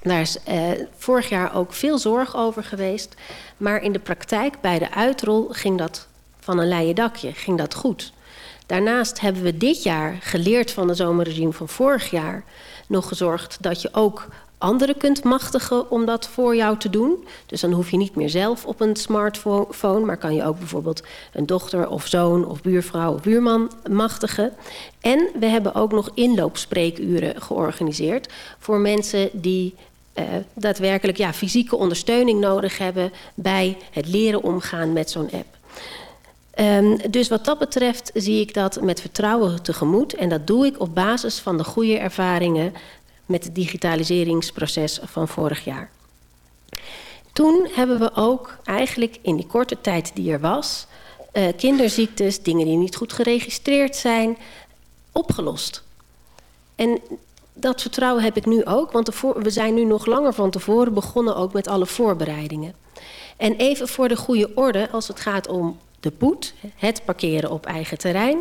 Speaker 13: Daar is eh, vorig jaar ook veel zorg over geweest. Maar in de praktijk bij de uitrol ging dat van een leien dakje ging dat goed. Daarnaast hebben we dit jaar geleerd van het zomerregime van vorig jaar nog gezorgd dat je ook anderen kunt machtigen om dat voor jou te doen. Dus dan hoef je niet meer zelf op een smartphone, maar kan je ook bijvoorbeeld een dochter of zoon of buurvrouw of buurman machtigen. En we hebben ook nog inloopspreekuren georganiseerd voor mensen die uh, daadwerkelijk ja, fysieke ondersteuning nodig hebben bij het leren omgaan met zo'n app. Um, dus wat dat betreft zie ik dat met vertrouwen tegemoet. En dat doe ik op basis van de goede ervaringen met het digitaliseringsproces van vorig jaar. Toen hebben we ook eigenlijk in die korte tijd die er was, uh, kinderziektes, dingen die niet goed geregistreerd zijn, opgelost. En dat vertrouwen heb ik nu ook, want we zijn nu nog langer van tevoren begonnen ook met alle voorbereidingen. En even voor de goede orde, als het gaat om de het parkeren op eigen terrein,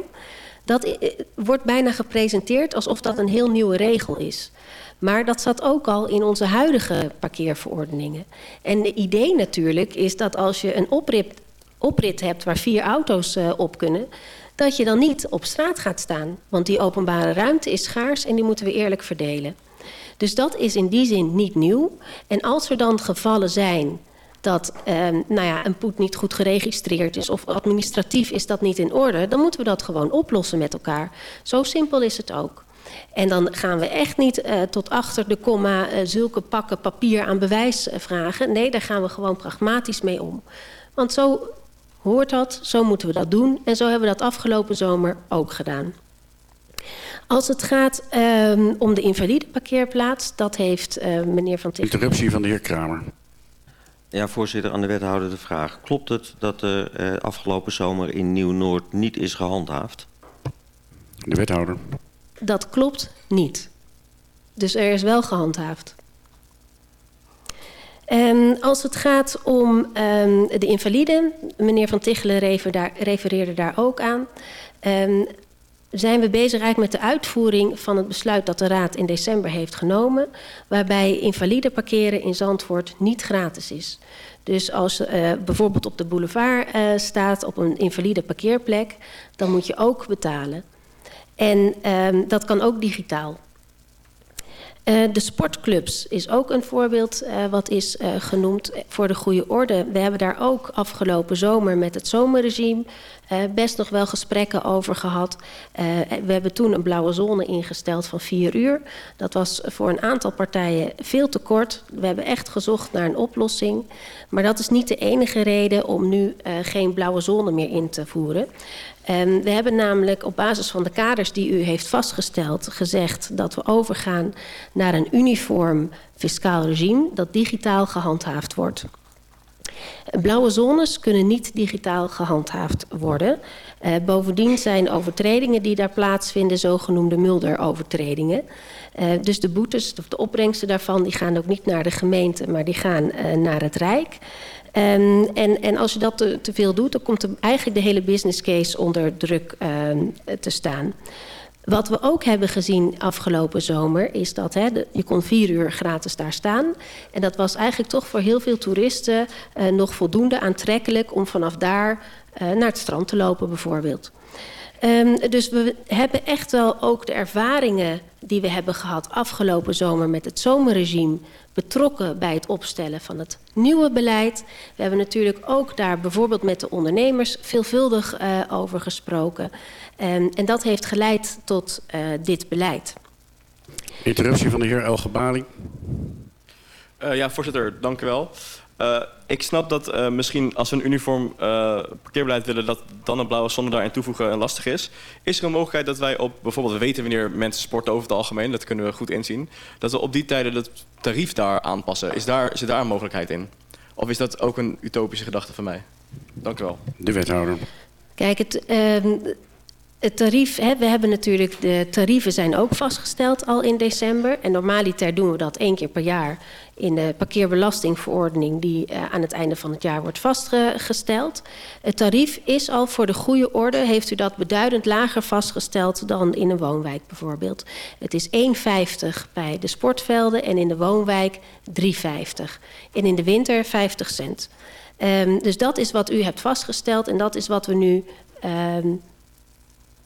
Speaker 13: dat wordt bijna gepresenteerd alsof dat een heel nieuwe regel is. Maar dat zat ook al in onze huidige parkeerverordeningen. En het idee natuurlijk is dat als je een oprit, oprit hebt waar vier auto's uh, op kunnen, dat je dan niet op straat gaat staan. Want die openbare ruimte is schaars en die moeten we eerlijk verdelen. Dus dat is in die zin niet nieuw. En als er dan gevallen zijn dat uh, nou ja, een poet niet goed geregistreerd is of administratief is dat niet in orde, dan moeten we dat gewoon oplossen met elkaar. Zo simpel is het ook. En dan gaan we echt niet uh, tot achter de komma uh, zulke pakken papier aan bewijs uh, vragen. Nee, daar gaan we gewoon pragmatisch mee om. Want zo hoort dat, zo moeten we dat doen. En zo hebben we dat afgelopen zomer ook gedaan. Als het gaat um, om de invalide parkeerplaats, dat heeft meneer Van
Speaker 4: Tichelen... Interruptie van de heer Kramer.
Speaker 14: Ja, voorzitter, aan de wethouder de vraag. Klopt het dat de uh, afgelopen zomer in Nieuw-Noord niet is gehandhaafd?
Speaker 4: De wethouder.
Speaker 13: Dat klopt niet. Dus er is wel gehandhaafd. Um, als het gaat om um, de invaliden, meneer Van Tichelen refereerde daar ook aan. Um, zijn we bezig eigenlijk met de uitvoering van het besluit dat de Raad in december heeft genomen, waarbij invalide parkeren in Zandvoort niet gratis is. Dus als je uh, bijvoorbeeld op de boulevard uh, staat op een invalide parkeerplek, dan moet je ook betalen. En um, dat kan ook digitaal. Uh, de sportclubs is ook een voorbeeld uh, wat is uh, genoemd voor de goede orde. We hebben daar ook afgelopen zomer met het zomerregime best nog wel gesprekken over gehad. we hebben toen een blauwe zone ingesteld van vier uur. Dat was voor een aantal partijen veel te kort. We hebben echt gezocht naar een oplossing. Maar dat is niet de enige reden om nu geen blauwe zone meer in te voeren. Um, we hebben namelijk op basis van de kaders die u heeft vastgesteld gezegd dat we overgaan naar een uniform fiscaal regime dat digitaal gehandhaafd wordt. Blauwe zones kunnen niet digitaal gehandhaafd worden. Uh, bovendien zijn overtredingen die daar plaatsvinden zogenoemde mulderovertredingen. Uh, dus de boetes of de opbrengsten daarvan die gaan ook niet naar de gemeente, maar die gaan uh, naar het Rijk. Um, en, en als je dat te, veel doet, dan komt er eigenlijk de hele business case onder druk um, te staan. Wat we ook hebben gezien afgelopen zomer is dat hè, de, je kon vier uur gratis daar staan. En dat was eigenlijk toch voor heel veel toeristen uh, nog voldoende aantrekkelijk om vanaf daar uh, naar het strand te lopen bijvoorbeeld. Um, dus we hebben echt wel ook de ervaringen die we hebben gehad afgelopen zomer met het zomerregime betrokken bij het opstellen van het nieuwe beleid. We hebben natuurlijk ook daar bijvoorbeeld met de ondernemers veelvuldig uh, over gesproken. Um, en dat heeft geleid tot uh, dit beleid.
Speaker 4: Interruptie van de heer El Gebali.
Speaker 15: Uh, ja, voorzitter, dank u wel. Uh, ik snap dat uh, misschien als we een uniform uh, parkeerbeleid willen... dat dan een blauwe zone daarin toevoegen lastig is. Is er een mogelijkheid dat wij op... bijvoorbeeld we weten wanneer mensen sporten over het algemeen... dat kunnen we goed inzien... dat we op die tijden het tarief daar aanpassen? Is daar, zit daar een mogelijkheid in? Of is dat ook een utopische gedachte van mij? Dank u wel.
Speaker 4: De wethouder.
Speaker 13: Kijk, het, uh, het tarief, hè, we hebben natuurlijk de tarieven zijn ook vastgesteld al in december. En normaliter doen we dat één keer per jaar in de parkeerbelastingverordening die uh, aan het einde van het jaar wordt vastgesteld. Het tarief is al voor de goede orde, heeft u dat beduidend lager vastgesteld dan in een woonwijk bijvoorbeeld. Het is 1,50 bij de sportvelden en in de woonwijk 3,50. En in de winter 50 cent. Um, dus dat is wat u hebt vastgesteld en dat is wat we nu um,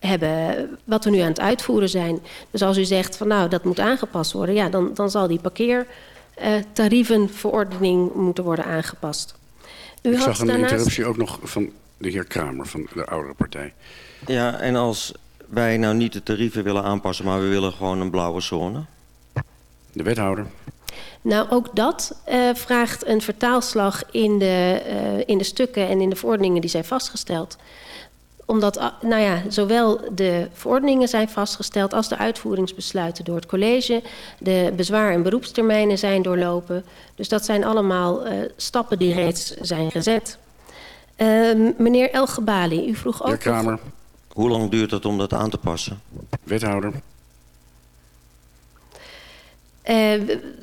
Speaker 13: hebben, wat we nu aan het uitvoeren zijn. Dus als u zegt van nou dat moet aangepast worden, ja, dan, dan zal die parkeertarievenverordening moeten worden aangepast.
Speaker 4: U Ik had zag een daarnaast... interruptie ook nog van de heer Kramer van de oudere partij.
Speaker 14: Ja, en als wij nou niet de tarieven willen aanpassen, maar we willen gewoon een blauwe zone?
Speaker 4: De wethouder.
Speaker 13: Nou, ook dat uh, vraagt een vertaalslag in de, uh, in de stukken en in de verordeningen die zijn vastgesteld. Omdat, uh, nou ja, zowel de verordeningen zijn vastgesteld als de uitvoeringsbesluiten door het college. De bezwaar- en beroepstermijnen zijn doorlopen. Dus dat zijn allemaal stappen die reeds zijn gezet. Ehm, meneer El Gebali, u vroeg ook...
Speaker 4: De Kamer.
Speaker 14: Hoe lang duurt het om dat aan te passen?
Speaker 4: Wethouder.
Speaker 13: Uh,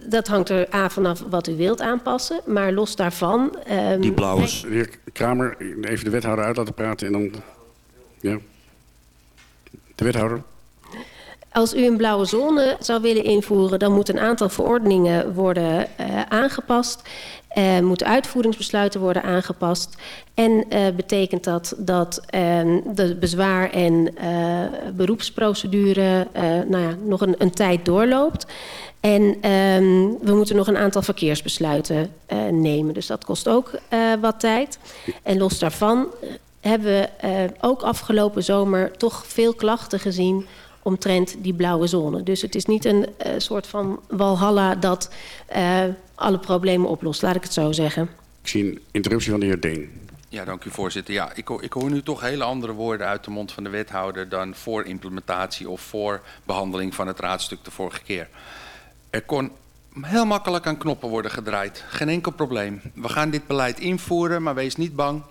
Speaker 13: dat hangt er aan vanaf wat u wilt aanpassen. Maar los daarvan... Um,
Speaker 14: Die blauwe...
Speaker 4: De heer Kramer, even de wethouder uit laten praten en dan... Ja. De wethouder.
Speaker 13: Als u een blauwe zone zou willen invoeren... dan moet een aantal verordeningen worden uh, aangepast. Uh, moeten uitvoeringsbesluiten worden aangepast. En uh, betekent dat dat uh, de bezwaar- en beroepsprocedure nou ja, nog een, een tijd doorloopt. En um, we moeten nog een aantal verkeersbesluiten nemen. Dus dat kost ook wat tijd. En los daarvan hebben we uh, ook afgelopen zomer toch veel klachten gezien omtrent die blauwe zone. Dus het is niet een soort van walhalla dat alle problemen oplost, laat ik het zo zeggen.
Speaker 4: Ik zie een interruptie van de heer Deen.
Speaker 16: Ja, dank u voorzitter. Ja, ik, ik hoor nu toch hele andere woorden uit de mond van de wethouder dan voor implementatie of voor behandeling van het raadstuk de vorige keer. Er kon heel makkelijk aan knoppen worden gedraaid. Geen enkel probleem. We gaan dit beleid invoeren, maar wees niet bang.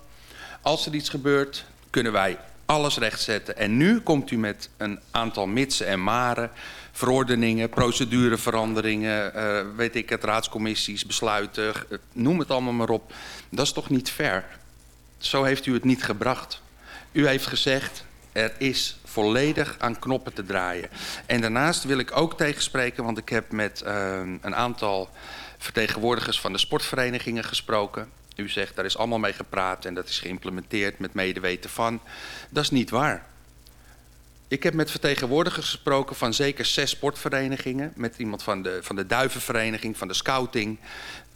Speaker 16: Als er iets gebeurt, kunnen wij alles rechtzetten. En nu komt u met een aantal mitsen en maren, verordeningen, procedureveranderingen, uh, weet ik het, raadscommissies, besluiten, noem het allemaal maar op. Dat is toch niet fair? Zo heeft u het niet gebracht. U heeft gezegd, er is volledig aan knoppen te draaien. En daarnaast wil ik ook tegenspreken, want ik heb met uh, een aantal vertegenwoordigers van de sportverenigingen gesproken. U zegt, daar is allemaal mee gepraat en dat is geïmplementeerd met medeweten van. Dat is niet waar. Ik heb met vertegenwoordigers gesproken van zeker zes sportverenigingen. Met iemand van de, van de duivenvereniging, van de scouting.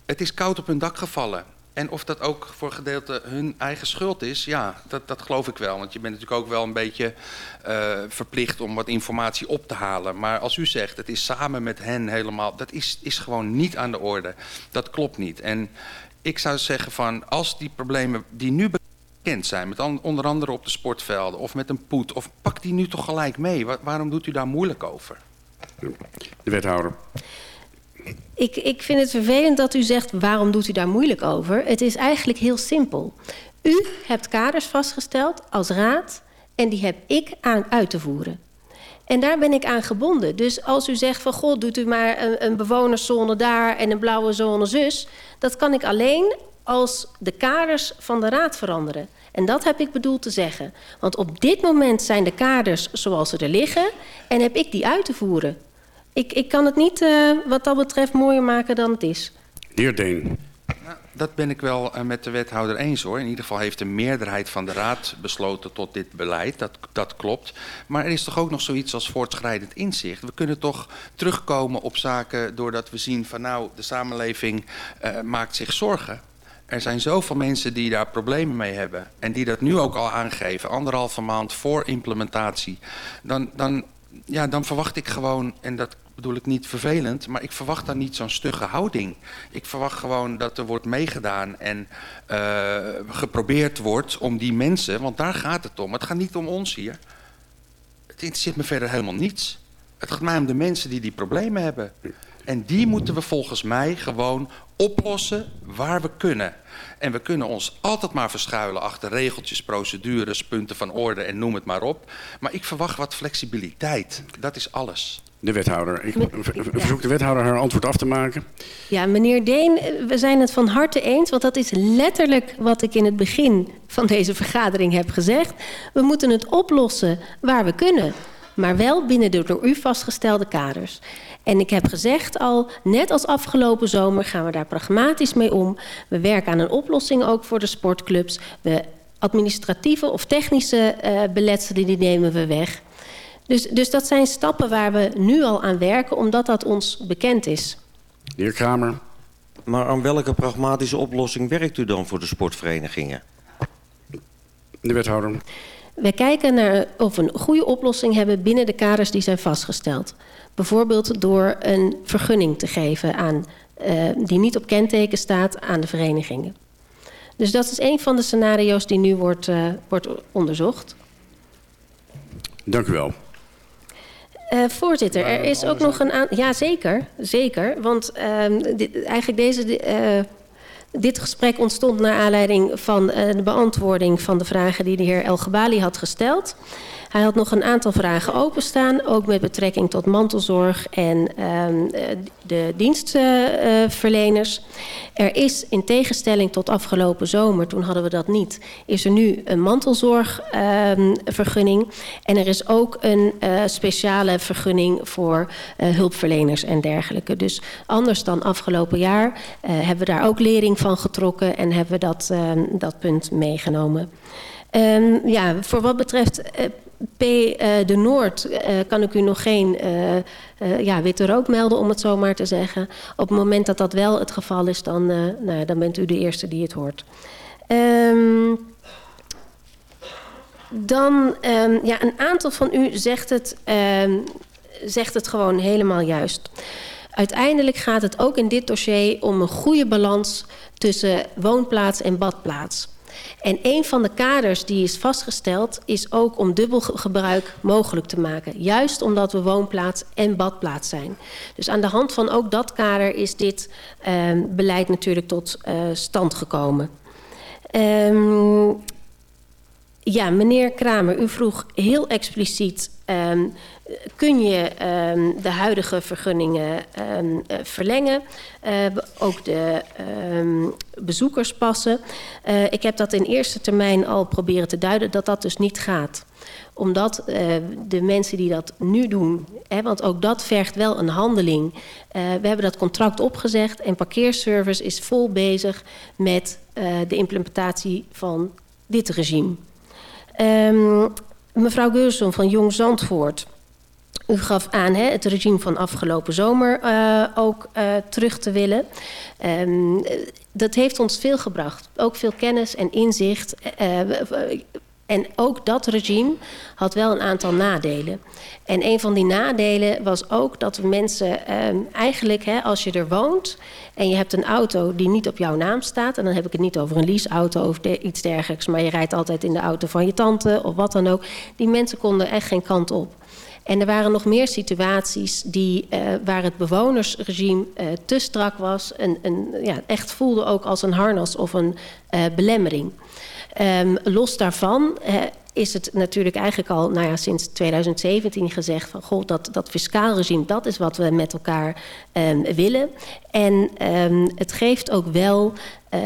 Speaker 16: Het is koud op hun dak gevallen. En of dat ook voor gedeelte hun eigen schuld is, ja, dat, dat geloof ik wel. Want je bent natuurlijk ook wel een beetje uh, verplicht om wat informatie op te halen. Maar als u zegt, het is samen met hen helemaal... dat is, is gewoon niet aan de orde. Dat klopt niet. En ik zou zeggen van, als die problemen die nu bekend zijn... met onder andere op de sportvelden of met een poet... of pak die nu toch gelijk mee. waarom doet u daar moeilijk over?
Speaker 4: De wethouder.
Speaker 13: Ik, ik vind het vervelend dat u zegt, waarom doet u daar moeilijk over? Het is eigenlijk heel simpel. U hebt kaders vastgesteld als raad en die heb ik aan uit te voeren. En daar ben ik aan gebonden. Dus als u zegt van god, doet u maar een, een bewonerszone daar en een blauwe zone zus, dat kan ik alleen als de kaders van de raad veranderen. En dat heb ik bedoeld te zeggen. Want op dit moment zijn de kaders zoals ze er liggen en heb ik die uit te voeren. Ik, ik kan het niet uh, wat dat betreft mooier maken dan het is.
Speaker 4: De heer Deen.
Speaker 16: Dat ben ik wel uh, met de wethouder eens hoor. In ieder geval heeft de meerderheid van de raad besloten tot dit beleid. Dat, dat klopt. Maar er is toch ook nog zoiets als voortschrijdend inzicht. We kunnen toch terugkomen op zaken doordat we zien van nou, de samenleving uh, maakt zich zorgen. Er zijn zoveel mensen die daar problemen mee hebben. En die dat nu ook al aangeven, anderhalve maand voor implementatie. Dan, dan ja, dan verwacht ik gewoon, en dat bedoel ik niet vervelend, maar ik verwacht dan niet zo'n stugge houding. Ik verwacht gewoon dat er wordt meegedaan en uh, geprobeerd wordt om die mensen, want daar gaat het om. Het gaat niet om ons hier. Het interesseert me verder helemaal niets. Het gaat mij om de mensen die die problemen hebben. En die moeten we volgens mij gewoon oplossen waar we kunnen. En we kunnen ons altijd maar verschuilen achter regeltjes, procedures, punten van orde en noem het maar op. Maar ik verwacht wat flexibiliteit. Dat is alles.
Speaker 4: De wethouder. Ik verzoek de wethouder haar antwoord af te maken.
Speaker 13: Ja, meneer Deen, we zijn het van harte eens. Want dat is letterlijk wat ik in het begin van deze vergadering heb gezegd. We moeten het oplossen waar we kunnen. Maar wel binnen de door u vastgestelde kaders. En ik heb gezegd al, net als afgelopen zomer gaan we daar pragmatisch mee om. We werken aan een oplossing ook voor de sportclubs. We administratieve of technische uh, beletselen die nemen we weg. Dus, dus dat zijn stappen waar we nu al aan werken, omdat dat ons bekend is.
Speaker 4: De heer Kramer.
Speaker 14: Maar aan welke pragmatische oplossing werkt u dan voor de sportverenigingen?
Speaker 4: De wethouder.
Speaker 13: Wij kijken naar of we een goede oplossing hebben binnen de kaders die zijn vastgesteld. Bijvoorbeeld door een vergunning te geven aan, uh, die niet op kenteken staat aan de verenigingen. Dus dat is een van de scenario's die nu wordt, uh, wordt onderzocht.
Speaker 4: Dank u wel.
Speaker 13: Uh, voorzitter, er is ook nog een aantal... Ja, zeker. Zeker. Want uh, dit, eigenlijk deze... Dit gesprek ontstond naar aanleiding van de beantwoording van de vragen die de heer El Gebali had gesteld. Hij had nog een aantal vragen openstaan, ook met betrekking tot mantelzorg en um, de dienstverleners. er is in tegenstelling tot afgelopen zomer, toen hadden we dat niet, is er nu een mantelzorgvergunning. Um, en er is ook een uh, speciale vergunning voor uh, hulpverleners en dergelijke. Dus anders dan afgelopen jaar hebben we daar ook lering van getrokken en hebben we dat, uh, dat punt meegenomen. Ja, voor wat betreft P uh, de Noord uh, kan ik u nog geen uh, ja, witte rook melden, om het zo maar te zeggen. Op het moment dat dat wel het geval is, dan, nou, dan bent u de eerste die het hoort. Um, dan, um, ja, een aantal van u zegt het, um, zegt het gewoon helemaal juist. Uiteindelijk gaat het ook in dit dossier om een goede balans tussen woonplaats en badplaats. En een van de kaders die is vastgesteld is ook om dubbel gebruik mogelijk te maken. Juist omdat we woonplaats en badplaats zijn. Dus aan de hand van ook dat kader is dit uh, beleid natuurlijk tot uh, stand gekomen. Um, ja, meneer Kramer, u vroeg heel expliciet... Um, kun je um, de huidige vergunningen um, uh, verlengen. Uh, ook de um, bezoekerspassen. Uh, ik heb dat in eerste termijn al proberen te duiden dat dat dus niet gaat. Omdat de mensen die dat nu doen, hè, want ook dat vergt wel een handeling. We hebben dat contract opgezegd en parkeerservice is vol bezig met de implementatie van dit regime. Mevrouw Geurson van Jong Zandvoort. U gaf aan het regime van afgelopen zomer uh, ook uh, terug te willen. Um, dat heeft ons veel gebracht. Ook veel kennis en inzicht. Uh, en ook dat regime had wel een aantal nadelen. En een van die nadelen was ook dat mensen um, eigenlijk, hè, als je er woont en je hebt een auto die niet op jouw naam staat, en dan heb ik het niet over een leaseauto of iets dergelijks, maar je rijdt altijd in de auto van je tante of wat dan ook, die mensen konden echt geen kant op. En er waren nog meer situaties die, uh, waar het bewonersregime uh, te strak was. En, en ja, echt voelde ook als een harnas of een uh, belemmering. Um, los daarvan is het natuurlijk eigenlijk al nou ja, sinds 2017 gezegd van goh, dat, dat fiscaal regime, dat is wat we met elkaar um, willen. En um, het geeft ook wel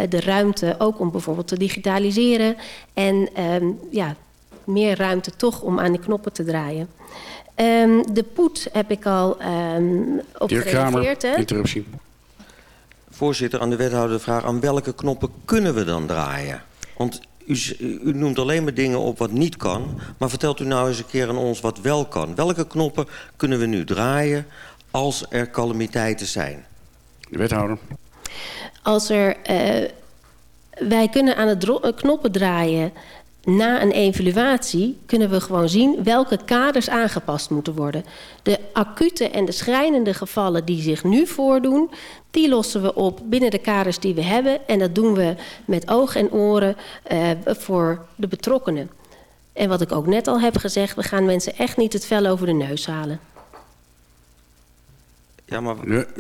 Speaker 13: de ruimte ook om bijvoorbeeld te digitaliseren en ja, meer ruimte toch om aan die knoppen te draaien. Um, de poet heb ik al um, op gereageerd.
Speaker 4: Kramer, interruptie.
Speaker 14: Voorzitter, aan de wethouder de vraag... aan welke knoppen kunnen we dan draaien? Want u, u noemt alleen maar dingen op wat niet kan... maar vertelt u nou eens een keer aan ons wat wel kan. Welke knoppen kunnen we nu draaien als er calamiteiten zijn?
Speaker 4: De wethouder.
Speaker 13: Als er... Uh, wij kunnen aan de knoppen draaien na een evaluatie kunnen we gewoon zien welke kaders aangepast moeten worden. De acute en de schrijnende gevallen die zich nu voordoen, die lossen we op binnen de kaders die we hebben. En dat doen we met oog en oren uh, voor de betrokkenen. En wat ik ook net al heb gezegd, we gaan mensen echt niet het vel over de neus halen.
Speaker 14: Ja, maar...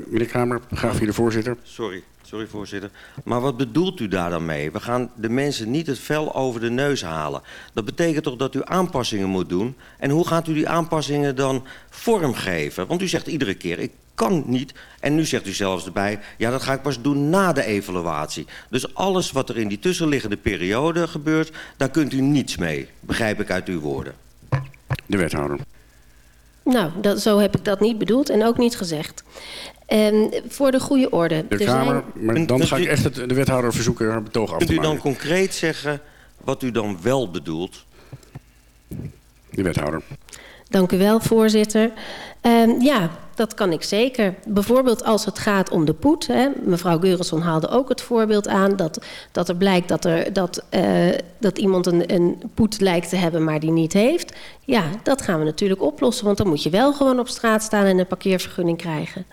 Speaker 4: Meneer Kramer, graag via de voorzitter.
Speaker 14: Sorry. Sorry, voorzitter. Maar wat bedoelt u daar dan mee? We gaan de mensen niet het vel over de neus halen. Dat betekent toch dat u aanpassingen moet doen? En hoe gaat u die aanpassingen dan vormgeven? Want u zegt iedere keer, ik kan niet. En nu zegt u zelfs erbij, ja, dat ga ik pas doen na de evaluatie. Dus alles wat er in die tussenliggende periode gebeurt... daar kunt u niets mee, begrijp ik uit uw woorden.
Speaker 4: De wethouder.
Speaker 13: Nou, dat, zo heb ik dat niet bedoeld en ook niet gezegd. En voor de goede orde.
Speaker 4: De
Speaker 13: er
Speaker 4: Kamer,
Speaker 13: zijn-
Speaker 4: maar dan ga ik echt het, de wethouder verzoeken haar betoog af
Speaker 14: Kunt
Speaker 4: te
Speaker 14: u dan
Speaker 4: maken.
Speaker 14: concreet zeggen wat u dan wel bedoelt?
Speaker 4: De wethouder.
Speaker 13: Dank u wel, voorzitter. Ehm, ja, dat kan ik zeker. Bijvoorbeeld als het gaat om de poet. Hè. Mevrouw Geurenson haalde ook het voorbeeld aan... dat, dat er blijkt dat, er, dat, eh, dat iemand een, een poet lijkt te hebben... maar die niet heeft. Ja, dat gaan we natuurlijk oplossen. Want dan moet je wel gewoon op straat staan... en een parkeervergunning krijgen.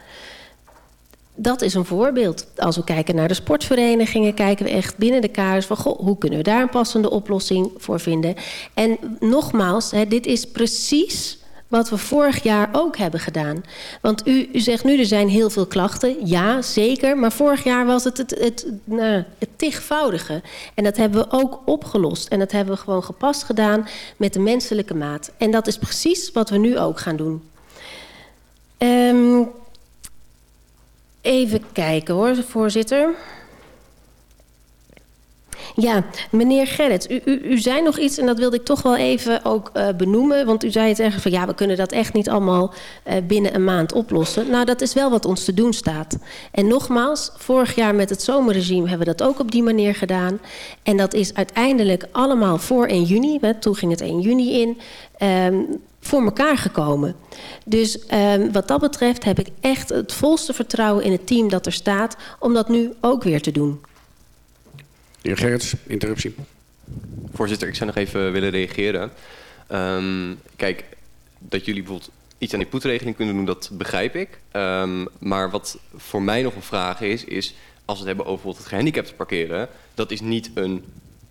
Speaker 13: Dat is een voorbeeld. Als we kijken naar de sportverenigingen, kijken we echt binnen de kaders van goh, hoe kunnen we daar een passende oplossing voor vinden. En nogmaals, hè, dit is precies wat we vorig jaar ook hebben gedaan. Want u, zegt nu er zijn heel veel klachten. Ja, zeker. Maar vorig jaar was het het, het, nou, het tigvoudige. En dat hebben we ook opgelost. En dat hebben we gewoon gepast gedaan met de menselijke maat. En dat is precies wat we nu ook gaan doen. Ehm Even kijken hoor, voorzitter. Ja, meneer Gerrits, u, u, u zei nog iets en dat wilde ik toch wel even ook uh, benoemen. Want u zei het ergens van ja, we kunnen dat echt niet allemaal uh, binnen een maand oplossen. Nou, dat is wel wat ons te doen staat. En nogmaals, vorig jaar met het zomerregime hebben we dat ook op die manier gedaan. En dat is uiteindelijk allemaal voor 1 juni, toen ging het 1 juni in, um, voor elkaar gekomen. Dus um, wat dat betreft heb ik echt het volste vertrouwen in het team dat er staat om dat nu ook weer te doen.
Speaker 4: De heer Gerrits, interruptie.
Speaker 11: Voorzitter, ik zou nog even willen reageren. Um, kijk, dat jullie bijvoorbeeld iets aan die poetregeling kunnen doen, dat begrijp ik. Um, maar wat voor mij nog een vraag is, is als we het hebben over het gehandicapten parkeren, dat is niet een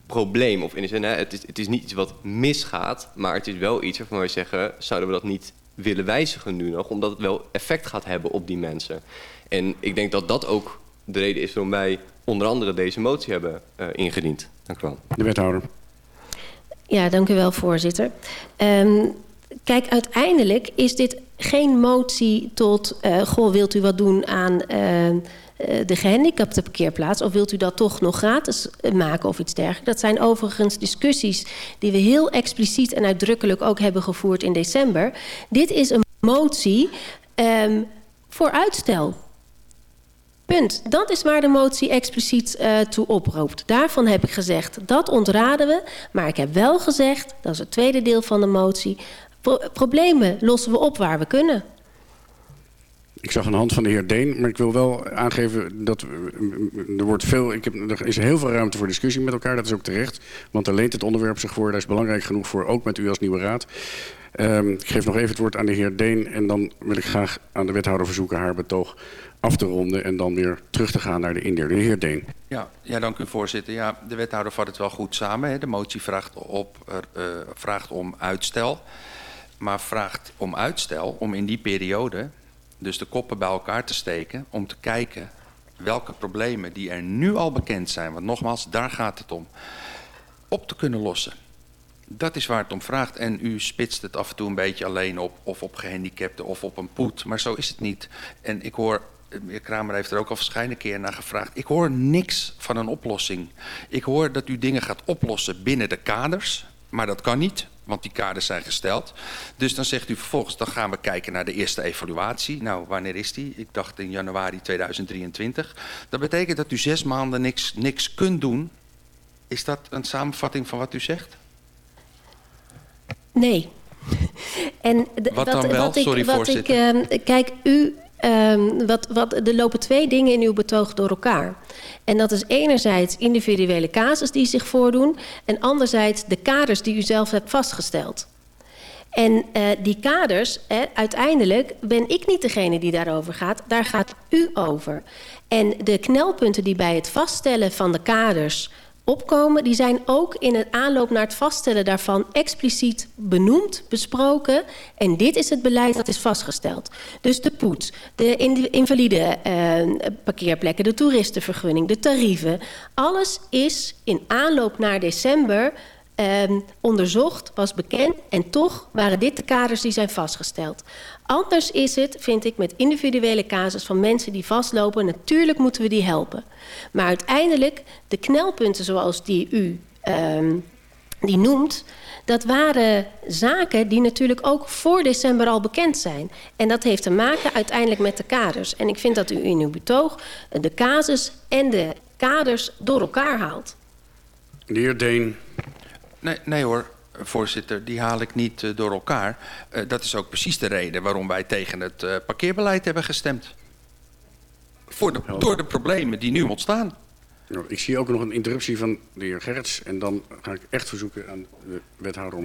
Speaker 11: probleem. Of in de zin, hè, het, is, het is niet iets wat misgaat, maar het is wel iets waarvan wij zeggen, zouden we dat niet willen wijzigen nu nog, omdat het wel effect gaat hebben op die mensen. En ik denk dat dat ook de reden is waarom wij onder andere deze motie hebben uh, ingediend. Dank u wel.
Speaker 4: De wethouder.
Speaker 13: Ja, dank u wel, voorzitter. Um, kijk, uiteindelijk is dit geen motie tot... Uh, goh, wilt u wat doen aan uh, de gehandicapte parkeerplaats... of wilt u dat toch nog gratis maken of iets dergelijks? Dat zijn overigens discussies die we heel expliciet en uitdrukkelijk ook hebben gevoerd in december. Dit is een motie um, voor uitstel. Punt. Dat is waar de motie expliciet uh, toe oproept. Daarvan heb ik gezegd, dat ontraden we. Maar ik heb wel gezegd, dat is het tweede deel van de motie... Pro problemen lossen we op waar we kunnen.
Speaker 4: Ik zag een hand van de heer Deen, maar ik wil wel aangeven dat er wordt veel, ik heb, er is heel veel ruimte voor discussie met elkaar. Dat is ook terecht, want daar leent het onderwerp zich voor. Daar is belangrijk genoeg voor, ook met u als nieuwe raad. Um, ik geef nog even het woord aan de heer Deen en dan wil ik graag aan de wethouder verzoeken haar betoog af te ronden en dan weer terug te gaan naar de indeling. De heer Deen.
Speaker 16: Ja, ja, dank u voorzitter. Ja, de wethouder vat het wel goed samen. Hè. De motie vraagt, op, uh, vraagt om uitstel, maar vraagt om uitstel om in die periode dus de koppen bij elkaar te steken om te kijken welke problemen die er nu al bekend zijn, want nogmaals, daar gaat het om, op te kunnen lossen. Dat is waar het om vraagt. En u spitst het af en toe een beetje alleen op, of op gehandicapten of op een poet. Maar zo is het niet. En ik hoor, meneer Kramer heeft er ook al verschillende keer naar gevraagd. Ik hoor niks van een oplossing. Ik hoor dat u dingen gaat oplossen binnen de kaders. Maar dat kan niet, want die kaders zijn gesteld. Dus dan zegt u vervolgens, dan gaan we kijken naar de eerste evaluatie. Nou, wanneer is die? Ik dacht in januari 2023. Dat betekent dat u zes maanden niks, niks kunt doen. Is dat een samenvatting van wat u zegt?
Speaker 13: Nee. En
Speaker 16: wat dan wel?
Speaker 13: Wat ik,
Speaker 16: Sorry,
Speaker 13: wat
Speaker 16: voorzitter.
Speaker 13: Ik, uh, kijk, u... Um, wat, wat, er lopen twee dingen in uw betoog door elkaar. En dat is enerzijds individuele casus die zich voordoen... en anderzijds de kaders die u zelf hebt vastgesteld. En uh, die kaders, eh, uiteindelijk ben ik niet degene die daarover gaat. Daar gaat u over. En de knelpunten die bij het vaststellen van de kaders opkomen... die zijn ook in het aanloop naar het vaststellen daarvan expliciet benoemd, besproken. En dit is het beleid dat is vastgesteld. Dus de poet, de invalide uh, parkeerplekken, de toeristenvergunning, de tarieven. Alles is in aanloop naar december uh, onderzocht, was bekend... en toch waren dit de kaders die zijn vastgesteld. Anders is het, vind ik, met individuele casus van mensen die vastlopen. Natuurlijk moeten we die helpen. Maar uiteindelijk, de knelpunten zoals die u um, die noemt... dat waren zaken die natuurlijk ook voor december al bekend zijn. En dat heeft te maken uiteindelijk met de kaders. En ik vind dat u in uw betoog de casus en de kaders door elkaar haalt.
Speaker 4: De heer Deen.
Speaker 16: Nee, nee hoor, voorzitter, die haal ik niet uh, door elkaar. Uh, dat is ook precies de reden waarom wij tegen het uh, parkeerbeleid hebben gestemd. Voor door de problemen die nu ontstaan.
Speaker 4: Nou, ik zie ook nog een interruptie van de heer Gerrits. En dan ga ik echt verzoeken aan de wethouder om